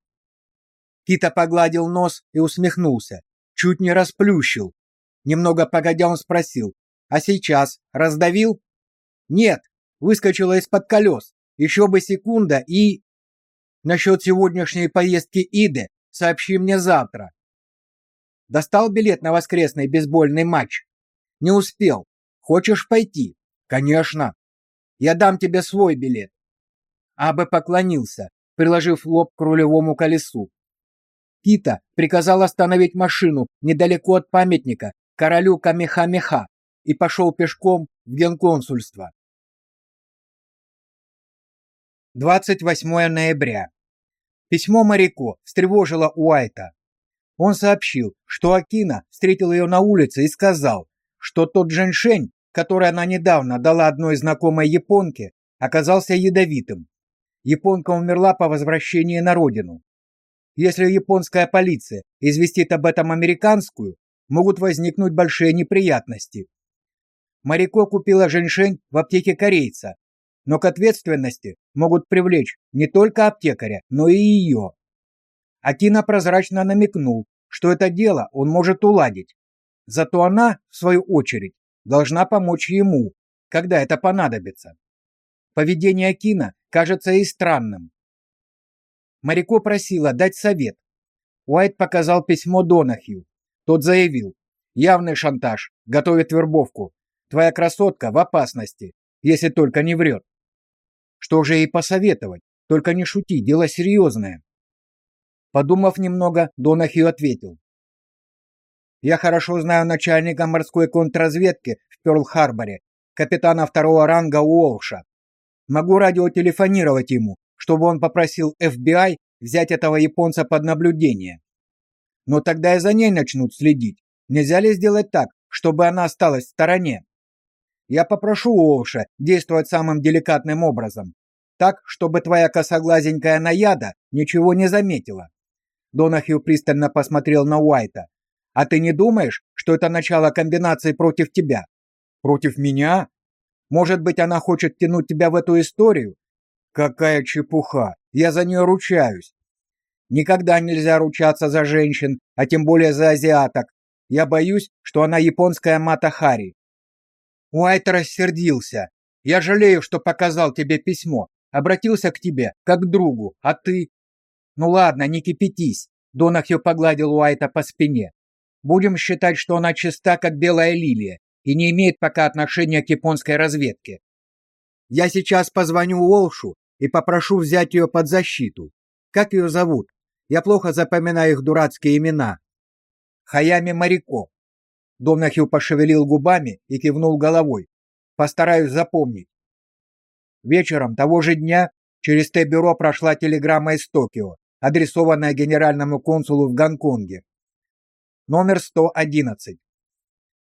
Кита погладил нос и усмехнулся чуть не расплющил. Немного погодя он спросил, «А сейчас раздавил?» «Нет, выскочила из-под колес. Еще бы секунда и...» «Насчет сегодняшней поездки Иды сообщи мне завтра». «Достал билет на воскресный бейсбольный матч?» «Не успел. Хочешь пойти?» «Конечно. Я дам тебе свой билет». Абе поклонился, приложив лоб к рулевому колесу. Кита приказал остановить машину недалеко от памятника королю Камехамеха и пошел пешком в генконсульство. 28 ноября. Письмо Марико встревожило Уайта. Он сообщил, что Акина встретил ее на улице и сказал, что тот женьшень, который она недавно дала одной знакомой японке, оказался ядовитым. Японка умерла по возвращении на родину. Если японская полиция известит об этом американскую, могут возникнуть большие неприятности. Марико купила женьшень в аптеке корейца, но к ответственности могут привлечь не только аптекаря, но и ее. Акина прозрачно намекнул, что это дело он может уладить. Зато она, в свою очередь, должна помочь ему, когда это понадобится. Поведение Акина кажется и странным. Марико просила дать совет. Уайт показал письмо Донахью. Тот заявил. Явный шантаж. Готовит вербовку. Твоя красотка в опасности, если только не врет. Что же ей посоветовать? Только не шути, дело серьезное. Подумав немного, Донахью ответил. Я хорошо знаю начальника морской контрразведки в Пёрл-Харборе, капитана второго ранга Уолша. Могу радиотелефонировать ему, чтобы он попросил FBI взять этого японца под наблюдение. Но тогда и за ней начнут следить. Нельзя ли сделать так, чтобы она осталась в стороне? Я попрошу Уолша действовать самым деликатным образом, так, чтобы твоя косоглазенькая наяда ничего не заметила. Донахью пристально посмотрел на Уайта. А ты не думаешь, что это начало комбинации против тебя? Против меня? Может быть, она хочет тянуть тебя в эту историю, Какая чепуха! Я за нее ручаюсь. Никогда нельзя ручаться за женщин, а тем более за азиаток. Я боюсь, что она японская Мата Хари. Уайт рассердился. Я жалею, что показал тебе письмо. Обратился к тебе, как к другу, а ты... Ну ладно, не кипятись. Донахью погладил Уайта по спине. Будем считать, что она чиста, как белая лилия, и не имеет пока отношения к японской разведке. Я сейчас позвоню Уолшу и попрошу взять ее под защиту. Как ее зовут? Я плохо запоминаю их дурацкие имена. Хаями Марико. Донахью пошевелил губами и кивнул головой. Постараюсь запомнить. Вечером того же дня через Т-бюро прошла телеграмма из Токио, адресованная генеральному консулу в Гонконге. Номер 111.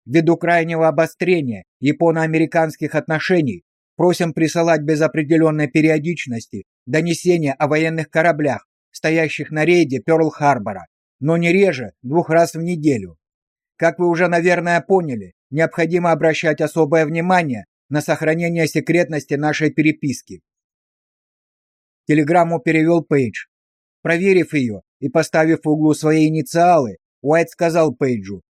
Ввиду крайнего обострения японо-американских отношений Просим присылать без определенной периодичности донесения о военных кораблях, стоящих на рейде Пёрл-Харбора, но не реже двух раз в неделю. Как вы уже, наверное, поняли, необходимо обращать особое внимание на сохранение секретности нашей переписки. Телеграмму перевел Пейдж. Проверив ее и поставив в углу свои инициалы, Уайт сказал Пейджу,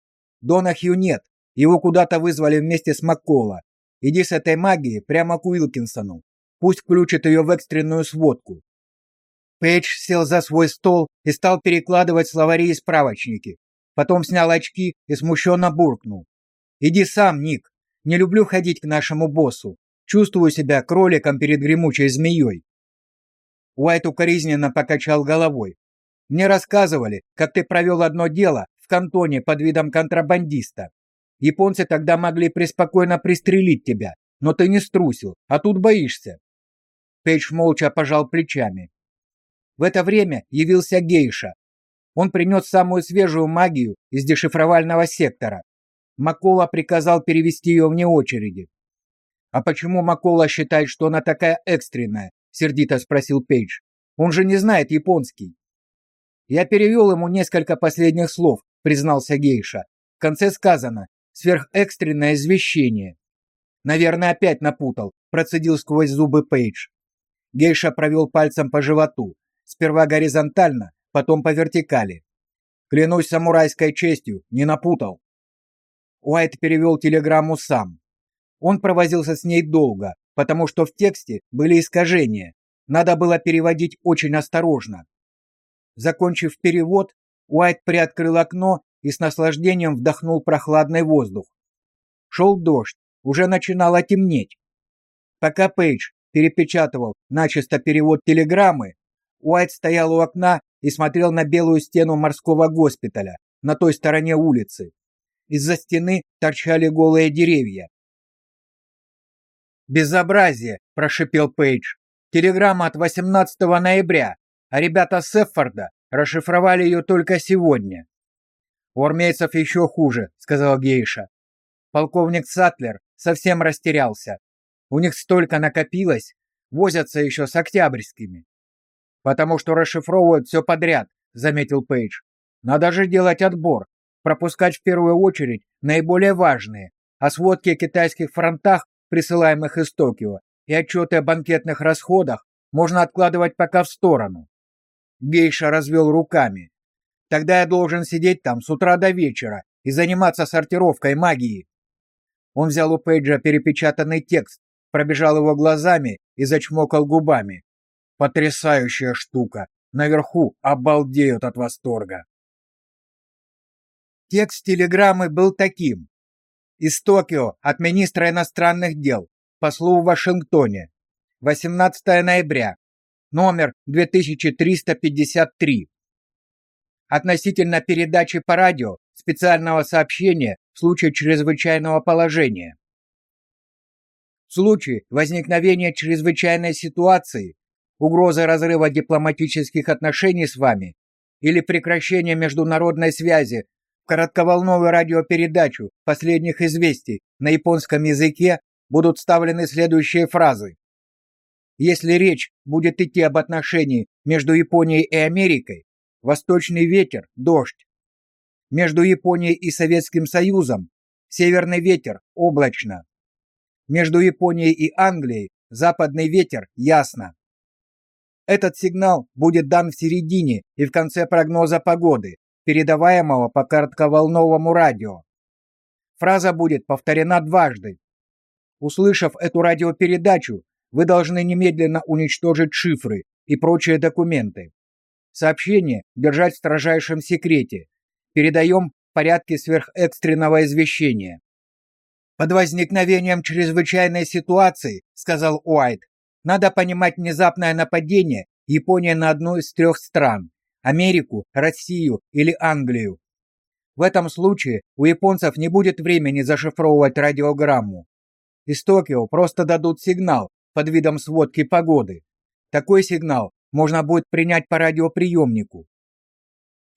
«Донахью нет, его куда-то вызвали вместе с Маккола. Иди с этой магией прямо к Уилкинсону. Пусть включит ее в экстренную сводку». Пейдж сел за свой стол и стал перекладывать словари и справочники. Потом снял очки и смущенно буркнул. «Иди сам, Ник. Не люблю ходить к нашему боссу. Чувствую себя кроликом перед гремучей змеей». Уайт укоризненно покачал головой. «Мне рассказывали, как ты провел одно дело в кантоне под видом контрабандиста. Японцы тогда могли преспокойно пристрелить тебя, но ты не струсил, а тут боишься. Пейдж молча пожал плечами. В это время явился гейша. Он принес самую свежую магию из дешифровального сектора. Макола приказал перевести ее вне очереди. «А почему Макола считает, что она такая экстренная?» — сердито спросил Пейдж. «Он же не знает японский». «Я перевел ему несколько последних слов», — признался Гейша. В конце сказано сверхэкстренное извещение. Наверное, опять напутал, процедил сквозь зубы Пейдж. Гейша провел пальцем по животу, сперва горизонтально, потом по вертикали. Клянусь самурайской честью, не напутал. Уайт перевел телеграмму сам. Он провозился с ней долго, потому что в тексте были искажения. Надо было переводить очень осторожно. Закончив перевод, Уайт приоткрыл окно и с наслаждением вдохнул прохладный воздух. Шел дождь, уже начинало темнеть. Пока Пейдж перепечатывал начисто перевод телеграммы, Уайт стоял у окна и смотрел на белую стену морского госпиталя на той стороне улицы. Из-за стены торчали голые деревья. «Безобразие!» – прошипел Пейдж. «Телеграмма от 18 ноября, а ребята Сеффорда расшифровали ее только сегодня». «У армейцев еще хуже», — сказал Гейша. Полковник Сатлер совсем растерялся. У них столько накопилось, возятся еще с октябрьскими. «Потому что расшифровывают все подряд», — заметил Пейдж. «Надо же делать отбор, пропускать в первую очередь наиболее важные, а сводки о китайских фронтах, присылаемых из Токио, и отчеты о банкетных расходах можно откладывать пока в сторону». Гейша развел руками. Тогда я должен сидеть там с утра до вечера и заниматься сортировкой магии. Он взял у Пейджа перепечатанный текст, пробежал его глазами и зачмокал губами. Потрясающая штука. Наверху обалдеют от восторга. Текст телеграммы был таким. Из Токио от министра иностранных дел, послу в Вашингтоне. 18 ноября. Номер 2353 относительно передачи по радио специального сообщения в случае чрезвычайного положения. В случае возникновения чрезвычайной ситуации, угрозы разрыва дипломатических отношений с вами или прекращения международной связи в коротковолновую радиопередачу последних известий на японском языке будут вставлены следующие фразы. Если речь будет идти об отношении между Японией и Америкой, Восточный ветер – дождь. Между Японией и Советским Союзом северный ветер – облачно. Между Японией и Англией западный ветер – ясно. Этот сигнал будет дан в середине и в конце прогноза погоды, передаваемого по коротковолновому радио. Фраза будет повторена дважды. Услышав эту радиопередачу, вы должны немедленно уничтожить шифры и прочие документы. Сообщение держать в строжайшем секрете. Передаем в порядке сверхэкстренного извещения. Под возникновением чрезвычайной ситуации, сказал Уайт, надо понимать внезапное нападение Японии на одну из трех стран Америку, Россию или Англию. В этом случае у японцев не будет времени зашифровывать радиограмму. Из Токио просто дадут сигнал под видом сводки погоды. Такой сигнал можно будет принять по радиоприемнику.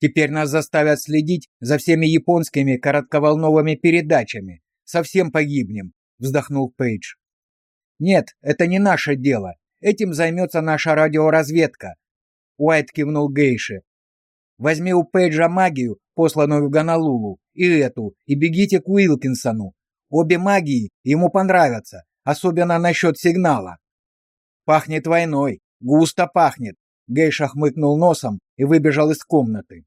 Теперь нас заставят следить за всеми японскими коротковолновыми передачами. Совсем погибнем, вздохнул Пейдж. Нет, это не наше дело. Этим займется наша радиоразведка. Уайт кивнул Гейше. Возьми у Пейджа магию, посланную в Гонолулу, и эту, и бегите к Уилкинсону. Обе магии ему понравятся, особенно насчет сигнала. Пахнет войной, Густо пахнет. Гейша хмыкнул носом и выбежал из комнаты.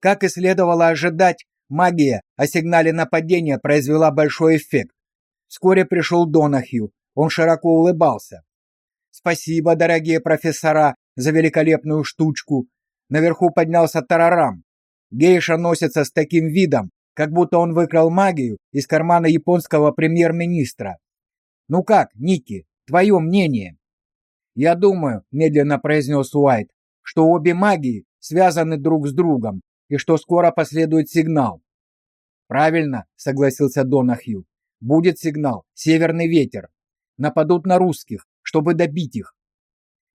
Как и следовало ожидать, магия о сигнале нападения произвела большой эффект. Вскоре пришел Донахью. Он широко улыбался. Спасибо, дорогие профессора, за великолепную штучку. Наверху поднялся тарарам. Гейша носится с таким видом, как будто он выкрал магию из кармана японского премьер-министра. Ну как, Ники, твое мнение? Я думаю, медленно произнес Уайт, что обе магии связаны друг с другом и что скоро последует сигнал. Правильно, согласился Донахью. Будет сигнал, северный ветер. Нападут на русских, чтобы добить их.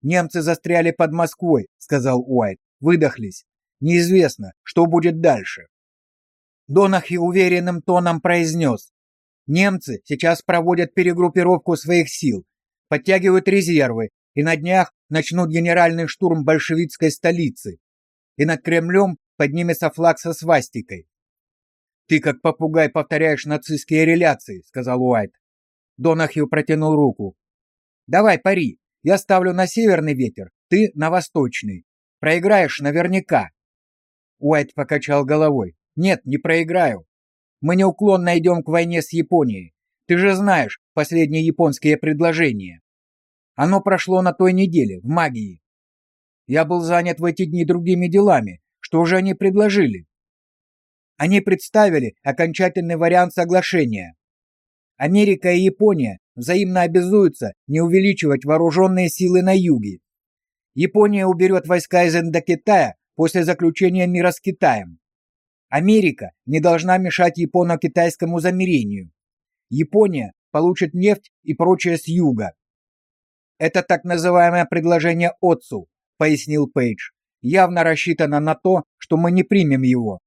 Немцы застряли под Москвой, сказал Уайт. Выдохлись. Неизвестно, что будет дальше. Донахью уверенным тоном произнес. Немцы сейчас проводят перегруппировку своих сил, подтягивают резервы и на днях начнут генеральный штурм большевистской столицы. И над Кремлем поднимется флаг со свастикой. Ты как попугай повторяешь нацистские реляции, сказал Уайт. Донахью протянул руку. Давай пари. Я ставлю на северный ветер, ты на восточный. Проиграешь наверняка. Уайт покачал головой. Нет, не проиграю. Мы неуклонно идем к войне с Японией. Ты же знаешь последние японские предложения. Оно прошло на той неделе, в магии. Я был занят в эти дни другими делами. Что же они предложили? Они представили окончательный вариант соглашения. Америка и Япония взаимно обязуются не увеличивать вооруженные силы на юге. Япония уберет войска из Индокитая после заключения мира с Китаем. Америка не должна мешать японо-китайскому замирению. Япония получит нефть и прочее с юга. Это так называемое предложение Отцу, пояснил Пейдж. Явно рассчитано на то, что мы не примем его.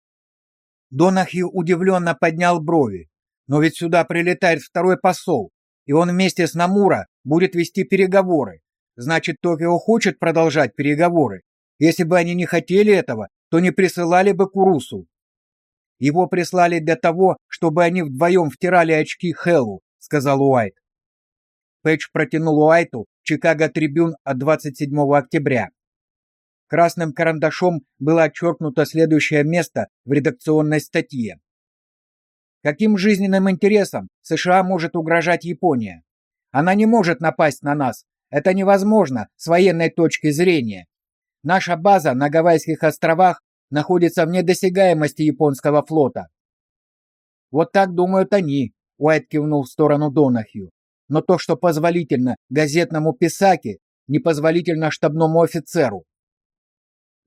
Донахью удивленно поднял брови. Но ведь сюда прилетает второй посол, и он вместе с Намура будет вести переговоры. Значит, Токио хочет продолжать переговоры. Если бы они не хотели этого, то не присылали бы Курусу. Его прислали для того, чтобы они вдвоем втирали очки Хеллу, сказал Уайт. Пэтч протянул Уайту Чикаго Трибюн от 27 октября. Красным карандашом было отчеркнуто следующее место в редакционной статье. Каким жизненным интересом США может угрожать Япония? Она не может напасть на нас. Это невозможно с военной точки зрения. Наша база на Гавайских островах находится в недосягаемости японского флота. Вот так думают они, Уайт кивнул в сторону Донахью. Но то, что позволительно газетному писаке, непозволительно штабному офицеру.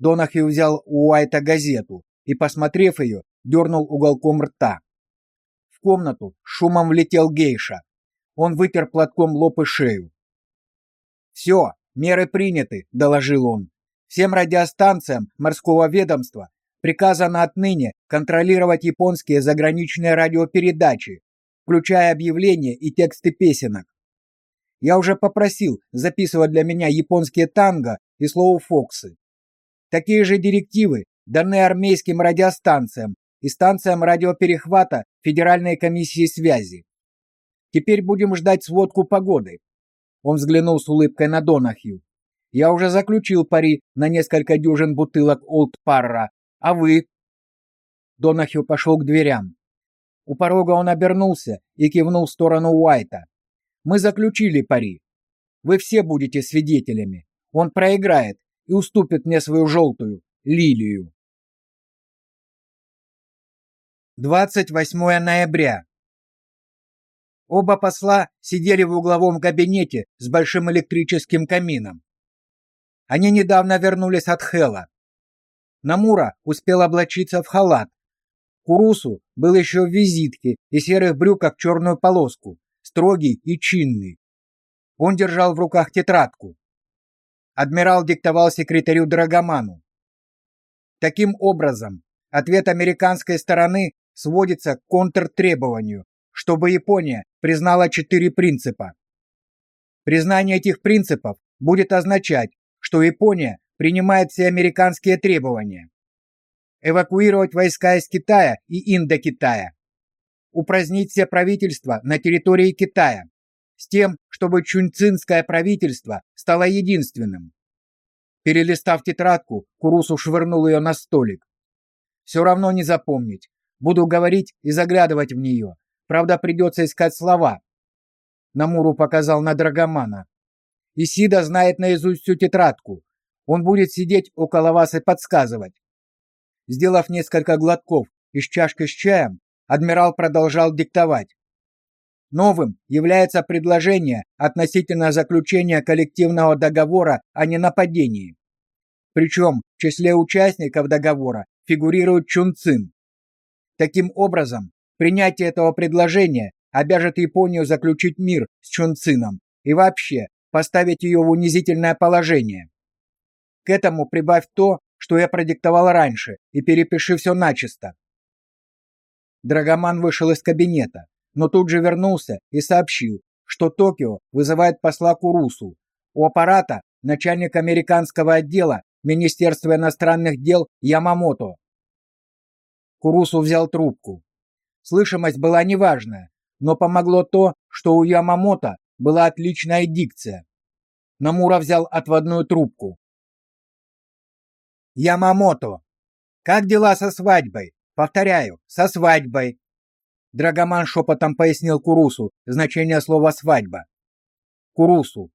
Донахью взял у Уайта газету и, посмотрев ее, дернул уголком рта. В комнату шумом влетел гейша. Он вытер платком лоб и шею. «Все, меры приняты», — доложил он. «Всем радиостанциям морского ведомства приказано отныне контролировать японские заграничные радиопередачи, включая объявления и тексты песенок. Я уже попросил записывать для меня японские танго и слоу-фоксы. Такие же директивы даны армейским радиостанциям и станциям радиоперехвата Федеральной комиссии связи. Теперь будем ждать сводку погоды. Он взглянул с улыбкой на Донахью. Я уже заключил пари на несколько дюжин бутылок Олд Парра. А вы? Донахью пошел к дверям. У порога он обернулся и кивнул в сторону Уайта. Мы заключили пари. Вы все будете свидетелями. Он проиграет и уступит мне свою желтую лилию. 28 ноября. Оба посла сидели в угловом кабинете с большим электрическим камином. Они недавно вернулись от Хела. Намура успел облачиться в халат. Курусу был еще в визитке и серых брюках черную полоску, строгий и чинный. Он держал в руках тетрадку. Адмирал диктовал секретарю Драгоману. Таким образом, ответ американской стороны сводится к контртребованию, чтобы Япония признала четыре принципа. Признание этих принципов будет означать, что Япония принимает все американские требования. Эвакуировать войска из Китая и Индокитая. Упразднить все правительства на территории Китая. С тем, чтобы чунцинское правительство стало единственным. Перелистав тетрадку, Курусу швырнул ее на столик. Все равно не запомнить. Буду говорить и заглядывать в нее. Правда, придется искать слова. Намуру показал на Драгомана. Исида знает наизусть всю тетрадку. Он будет сидеть около вас и подсказывать. Сделав несколько глотков из чашки с чаем, адмирал продолжал диктовать. Новым является предложение относительно заключения коллективного договора о ненападении. Причем в числе участников договора фигурирует Чунцин. Таким образом, принятие этого предложения обяжет Японию заключить мир с Чунцином и вообще поставить ее в унизительное положение. К этому прибавь то, что я продиктовал раньше, и перепиши все начисто. Драгоман вышел из кабинета, но тут же вернулся и сообщил, что Токио вызывает посла Курусу. У аппарата начальник американского отдела Министерства иностранных дел Ямамото. Курусу взял трубку. Слышимость была неважная, но помогло то, что у Ямамото была отличная дикция. Намура взял отводную трубку. Ямамото, как дела со свадьбой? Повторяю, со свадьбой. Драгоман шепотом пояснил Курусу значение слова свадьба. Курусу.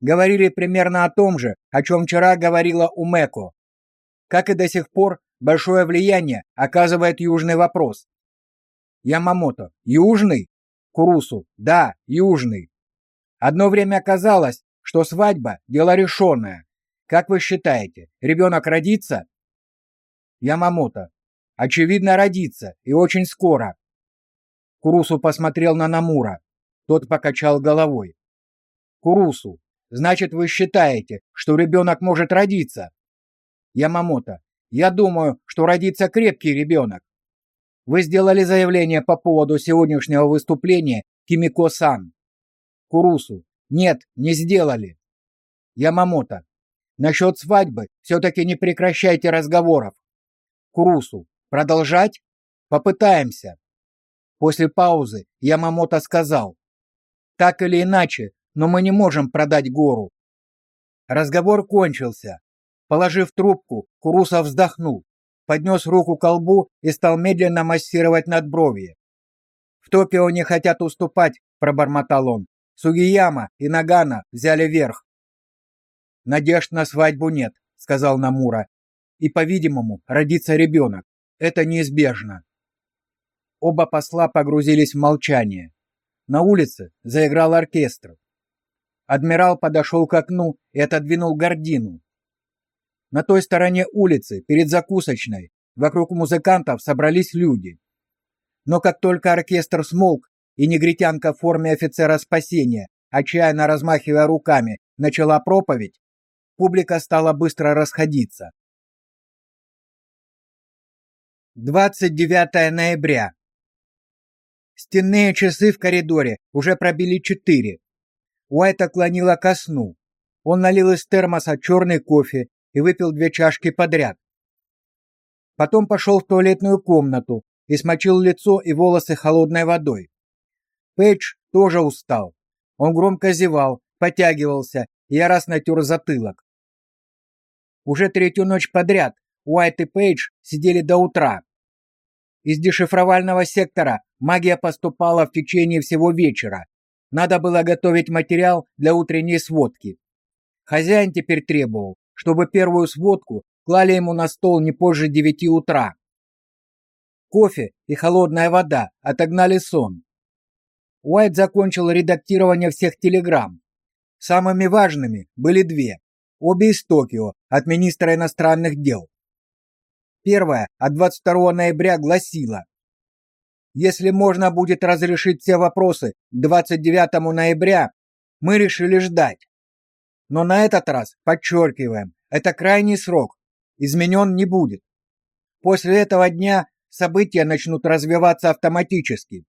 Говорили примерно о том же, о чем вчера говорила Умеко. Как и до сих пор, большое влияние оказывает южный вопрос. Ямамото. Южный? Курусу. Да, южный. Одно время казалось, что свадьба дело решенное. Как вы считаете, ребенок родится? Ямамото. Очевидно, родится и очень скоро. Курусу посмотрел на Намура. Тот покачал головой. Курусу, значит, вы считаете, что ребенок может родиться? Ямамото. Я думаю, что родится крепкий ребенок. Вы сделали заявление по поводу сегодняшнего выступления Кимико-сан. Курусу. Нет, не сделали. Ямамото. Насчет свадьбы все-таки не прекращайте разговоров. Курусу. Продолжать? Попытаемся. После паузы Ямамото сказал. Так или иначе, но мы не можем продать гору. Разговор кончился. Положив трубку, Курусов вздохнул поднес руку к колбу и стал медленно массировать надбровье. «В Токио не хотят уступать», — пробормотал он. «Сугияма и Нагана взяли верх». «Надежд на свадьбу нет», — сказал Намура. «И, по-видимому, родится ребенок. Это неизбежно». Оба посла погрузились в молчание. На улице заиграл оркестр. Адмирал подошел к окну и отодвинул гардину. На той стороне улицы, перед закусочной, вокруг музыкантов собрались люди. Но как только оркестр смолк, и негритянка в форме офицера спасения, отчаянно размахивая руками, начала проповедь, публика стала быстро расходиться. 29 ноября. Стенные часы в коридоре уже пробили четыре. Уайта клонила ко сну. Он налил из термоса черный кофе и выпил две чашки подряд. Потом пошел в туалетную комнату и смочил лицо и волосы холодной водой. Пейдж тоже устал. Он громко зевал, потягивался и яростно тер затылок. Уже третью ночь подряд Уайт и Пейдж сидели до утра. Из дешифровального сектора магия поступала в течение всего вечера. Надо было готовить материал для утренней сводки. Хозяин теперь требовал, чтобы первую сводку клали ему на стол не позже девяти утра. Кофе и холодная вода отогнали сон. Уайт закончил редактирование всех телеграмм. Самыми важными были две, обе из Токио, от министра иностранных дел. Первая от 22 ноября гласила: Если можно будет разрешить все вопросы к 29 ноября, мы решили ждать. Но на этот раз, подчеркиваем, это крайний срок, изменен не будет. После этого дня события начнут развиваться автоматически.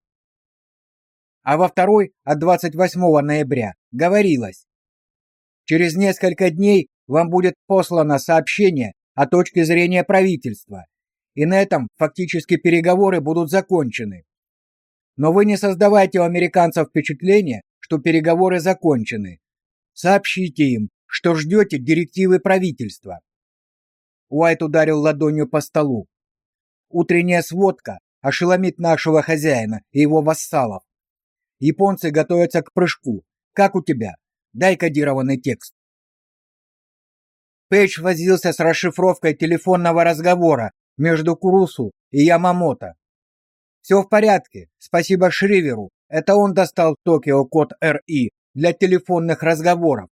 А во второй, от 28 ноября, говорилось: Через несколько дней вам будет послано сообщение о точке зрения правительства, и на этом фактически переговоры будут закончены. Но вы не создавайте у американцев впечатление, что переговоры закончены. Сообщите им, что ждете директивы правительства. Уайт ударил ладонью по столу. Утренняя сводка ошеломит нашего хозяина и его вассалов. Японцы готовятся к прыжку. Как у тебя? Дай кодированный текст. Пейдж возился с расшифровкой телефонного разговора между Курусу и Ямамото. Все в порядке. Спасибо Шриверу. Это он достал Токио код РИ для телефонных разговоров.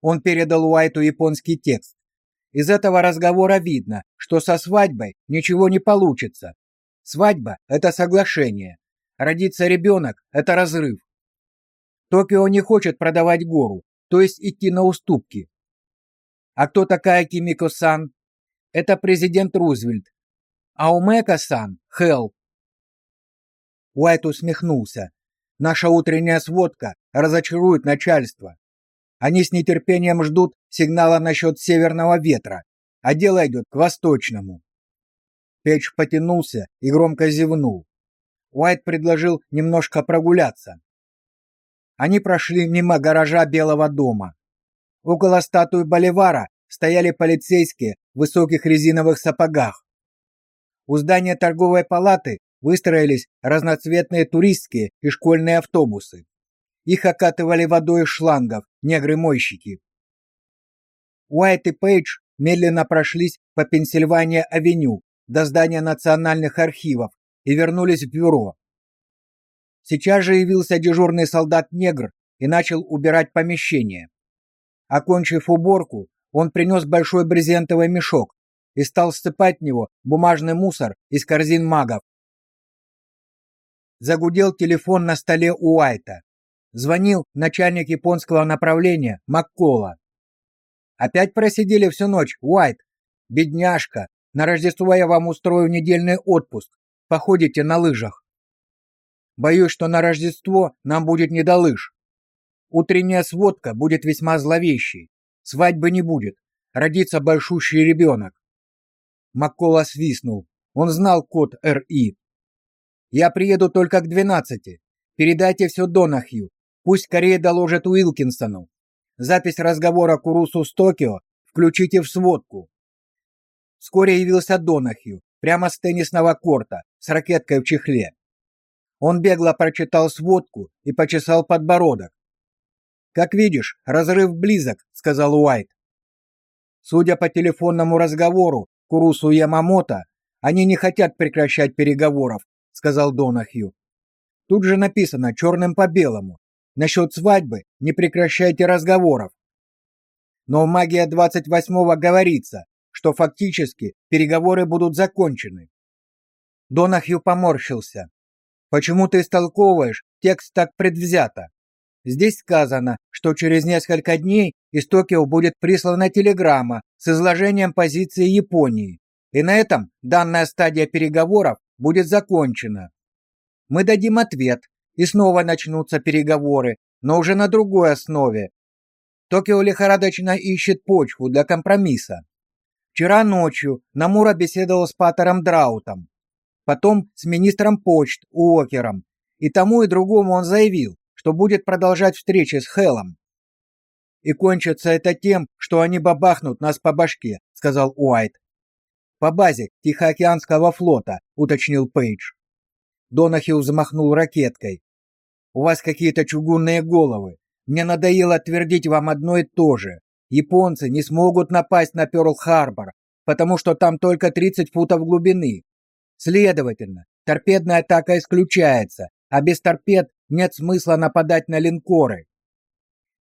Он передал Уайту японский текст. Из этого разговора видно, что со свадьбой ничего не получится. Свадьба это соглашение. Родится ребенок – это разрыв. Токио не хочет продавать гору, то есть идти на уступки. А кто такая Кимико-сан? Это президент Рузвельт. А Умека-сан – Хелл. Уайт усмехнулся. Наша утренняя сводка разочарует начальство. Они с нетерпением ждут сигнала насчет северного ветра, а дело идет к восточному. Пейдж потянулся и громко зевнул. Уайт предложил немножко прогуляться. Они прошли мимо гаража Белого дома. Около статуи Боливара стояли полицейские в высоких резиновых сапогах. У здания торговой палаты выстроились разноцветные туристские и школьные автобусы. Их окатывали водой из шлангов негры-мойщики. Уайт и Пейдж медленно прошлись по Пенсильвания-авеню до здания национальных архивов и вернулись в бюро. Сейчас же явился дежурный солдат-негр и начал убирать помещение. Окончив уборку, он принес большой брезентовый мешок и стал сыпать в него бумажный мусор из корзин магов. Загудел телефон на столе у Уайта. Звонил начальник японского направления Маккола. Опять просидели всю ночь, Уайт. Бедняжка, на Рождество я вам устрою недельный отпуск. Походите на лыжах. Боюсь, что на Рождество нам будет не до лыж. Утренняя сводка будет весьма зловещей. Свадьбы не будет. Родится большущий ребенок. Маккола свистнул. Он знал код РИ. Я приеду только к двенадцати. Передайте все Донахью. Пусть скорее доложат Уилкинсону. Запись разговора Курусу с Токио включите в сводку. Вскоре явился Донахью, прямо с теннисного корта, с ракеткой в чехле. Он бегло прочитал сводку и почесал подбородок. Как видишь, разрыв близок, сказал Уайт. Судя по телефонному разговору Курусу Ямамото, они не хотят прекращать переговоров, сказал Донахью. Тут же написано черным по белому. Насчет свадьбы не прекращайте разговоров. Но в магия 28-го говорится, что фактически переговоры будут закончены. Донахью поморщился. Почему ты истолковываешь текст так предвзято? Здесь сказано, что через несколько дней из Токио будет прислана телеграмма с изложением позиции Японии. И на этом данная стадия переговоров будет закончена. Мы дадим ответ, и снова начнутся переговоры, но уже на другой основе. Токио лихорадочно ищет почву для компромисса. Вчера ночью Намура беседовал с Патером Драутом потом с министром почт Уокером, и тому и другому он заявил, что будет продолжать встречи с Хелом. И кончится это тем, что они бабахнут нас по башке, сказал Уайт. По базе Тихоокеанского флота, уточнил Пейдж. Донахил взмахнул ракеткой. У вас какие-то чугунные головы. Мне надоело твердить вам одно и то же. Японцы не смогут напасть на Пёрл-Харбор, потому что там только 30 футов глубины, Следовательно, торпедная атака исключается, а без торпед нет смысла нападать на линкоры.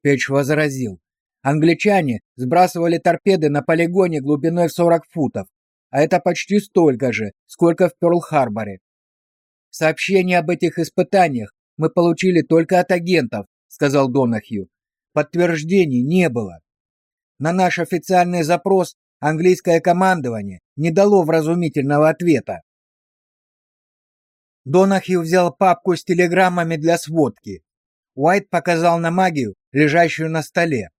Пейдж возразил. Англичане сбрасывали торпеды на полигоне глубиной в 40 футов, а это почти столько же, сколько в Пёрл-Харборе. Сообщение об этих испытаниях мы получили только от агентов, сказал Донахью. Подтверждений не было. На наш официальный запрос английское командование не дало вразумительного ответа. Донахью взял папку с телеграммами для сводки. Уайт показал на магию, лежащую на столе.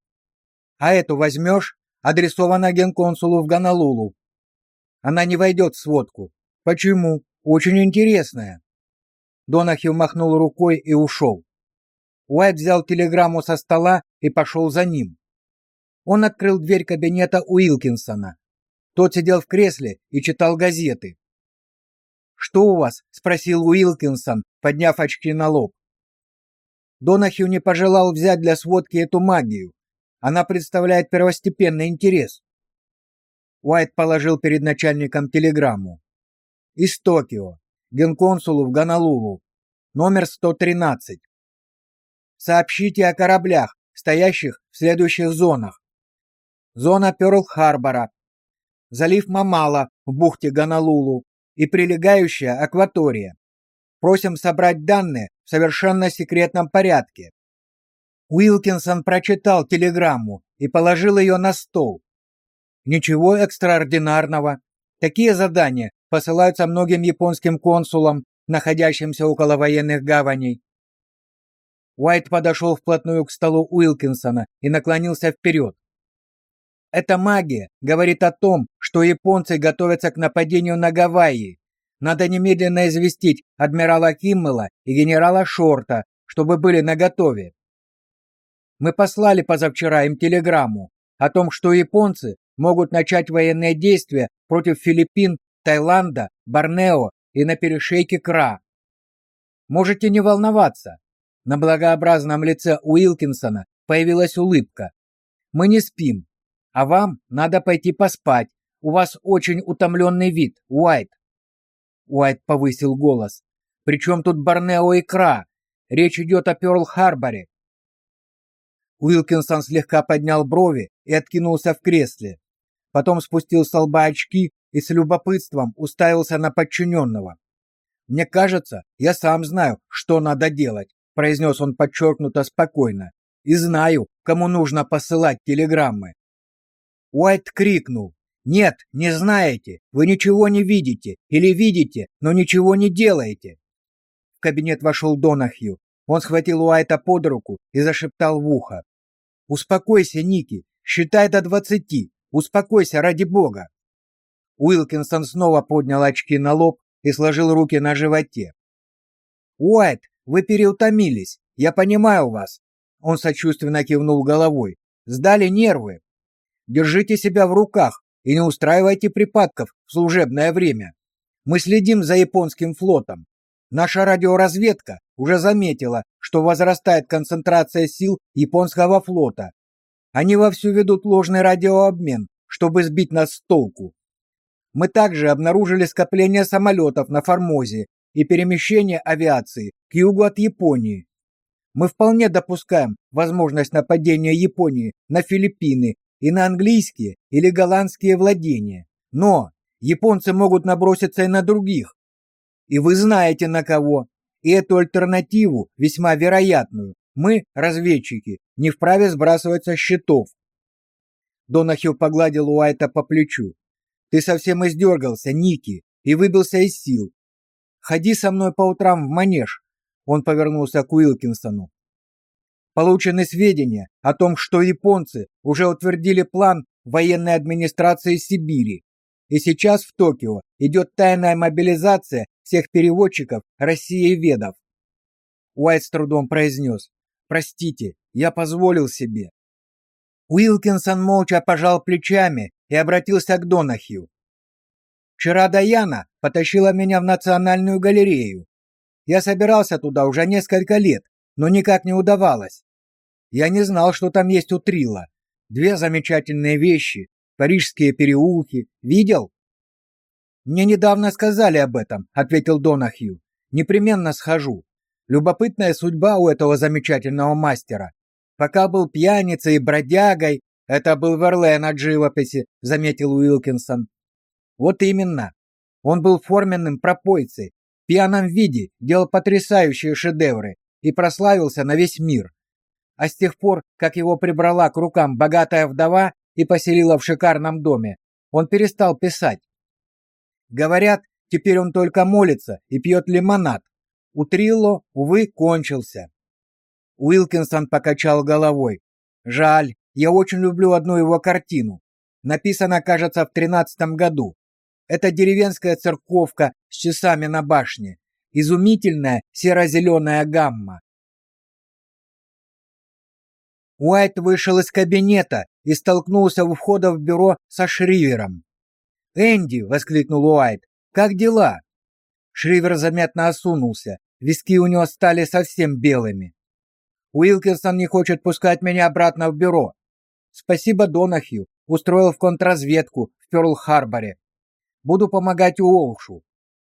А эту возьмешь? Адресована генконсулу в Гонолулу. Она не войдет в сводку. Почему? Очень интересная. Донахью махнул рукой и ушел. Уайт взял телеграмму со стола и пошел за ним. Он открыл дверь кабинета Уилкинсона. Тот сидел в кресле и читал газеты. «Что у вас?» — спросил Уилкинсон, подняв очки на лоб. Донахью не пожелал взять для сводки эту магию. Она представляет первостепенный интерес. Уайт положил перед начальником телеграмму. Из Токио. Генконсулу в Гонолулу. Номер 113. Сообщите о кораблях, стоящих в следующих зонах. Зона Пёрл-Харбора. Залив Мамала в бухте Гонолулу и прилегающая акватория. Просим собрать данные в совершенно секретном порядке. Уилкинсон прочитал телеграмму и положил ее на стол. Ничего экстраординарного. Такие задания посылаются многим японским консулам, находящимся около военных гаваней. Уайт подошел вплотную к столу Уилкинсона и наклонился вперед. Эта магия говорит о том, что японцы готовятся к нападению на Гавайи. Надо немедленно известить адмирала Киммела и генерала Шорта, чтобы были наготове. Мы послали позавчера им телеграмму о том, что японцы могут начать военные действия против Филиппин, Таиланда, Борнео и на перешейке Кра. Можете не волноваться. На благообразном лице Уилкинсона появилась улыбка. Мы не спим, а вам надо пойти поспать. У вас очень утомленный вид, Уайт. Уайт повысил голос. Причем тут Борнео и Кра? Речь идет о Пёрл-Харборе. Уилкинсон слегка поднял брови и откинулся в кресле. Потом спустил с лба очки и с любопытством уставился на подчиненного. «Мне кажется, я сам знаю, что надо делать», произнес он подчеркнуто спокойно. «И знаю, кому нужно посылать телеграммы». Уайт крикнул. «Нет, не знаете, вы ничего не видите, или видите, но ничего не делаете». В кабинет вошел Донахью. Он схватил Уайта под руку и зашептал в ухо. «Успокойся, Ники, считай до двадцати, успокойся ради бога». Уилкинсон снова поднял очки на лоб и сложил руки на животе. «Уайт, вы переутомились, я понимаю вас». Он сочувственно кивнул головой. «Сдали нервы. Держите себя в руках и не устраивайте припадков в служебное время. Мы следим за японским флотом. Наша радиоразведка уже заметила, что возрастает концентрация сил японского флота. Они вовсю ведут ложный радиообмен, чтобы сбить нас с толку. Мы также обнаружили скопление самолетов на Формозе и перемещение авиации к югу от Японии. Мы вполне допускаем возможность нападения Японии на Филиппины и на английские или голландские владения. Но японцы могут наброситься и на других, и вы знаете на кого. И эту альтернативу, весьма вероятную, мы, разведчики, не вправе сбрасывать со счетов. Донахью погладил Уайта по плечу. Ты совсем издергался, Ники, и выбился из сил. Ходи со мной по утрам в манеж. Он повернулся к Уилкинсону. Получены сведения о том, что японцы уже утвердили план военной администрации Сибири. И сейчас в Токио идет тайная мобилизация всех переводчиков России и ведов. Уайт с трудом произнес. «Простите, я позволил себе». Уилкинсон молча пожал плечами и обратился к Донахью. «Вчера Даяна потащила меня в Национальную галерею. Я собирался туда уже несколько лет, но никак не удавалось. Я не знал, что там есть у Трила. Две замечательные вещи, парижские переулки. Видел? Мне недавно сказали об этом, ответил Донахью. Непременно схожу. Любопытная судьба у этого замечательного мастера. Пока был пьяницей и бродягой, это был Верлен от живописи, заметил Уилкинсон. Вот именно. Он был форменным пропойцей, в пьяном виде делал потрясающие шедевры и прославился на весь мир. А с тех пор, как его прибрала к рукам богатая вдова и поселила в шикарном доме, он перестал писать. Говорят, теперь он только молится и пьет лимонад. У Трилло, увы, кончился. Уилкинсон покачал головой. Жаль, я очень люблю одну его картину. Написана, кажется, в тринадцатом году. Это деревенская церковка с часами на башне. Изумительная серо-зеленая гамма. Уайт вышел из кабинета и столкнулся у входа в бюро со Шривером. "Энди", воскликнул Уайт. "Как дела?" Шривер заметно осунулся. Виски у него стали совсем белыми. Уилкинсон не хочет пускать меня обратно в бюро. Спасибо Донахью, устроил в контрразведку в Пёрл-Харборе. Буду помогать Уолшу.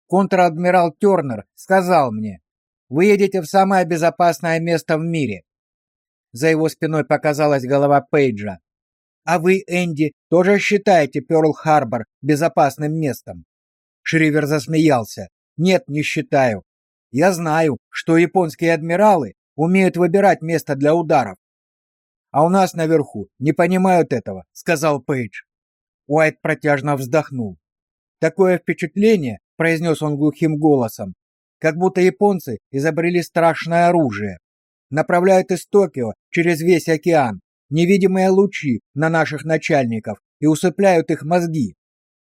Контр-адмирал Тёрнер сказал мне: "Вы едете в самое безопасное место в мире". За его спиной показалась голова Пейджа. А вы, Энди, тоже считаете Пёрл-Харбор безопасным местом? Шривер засмеялся. Нет, не считаю. Я знаю, что японские адмиралы умеют выбирать место для ударов. А у нас наверху не понимают этого, сказал Пейдж. Уайт протяжно вздохнул. Такое впечатление, произнес он глухим голосом, как будто японцы изобрели страшное оружие направляют из Токио через весь океан невидимые лучи на наших начальников и усыпляют их мозги.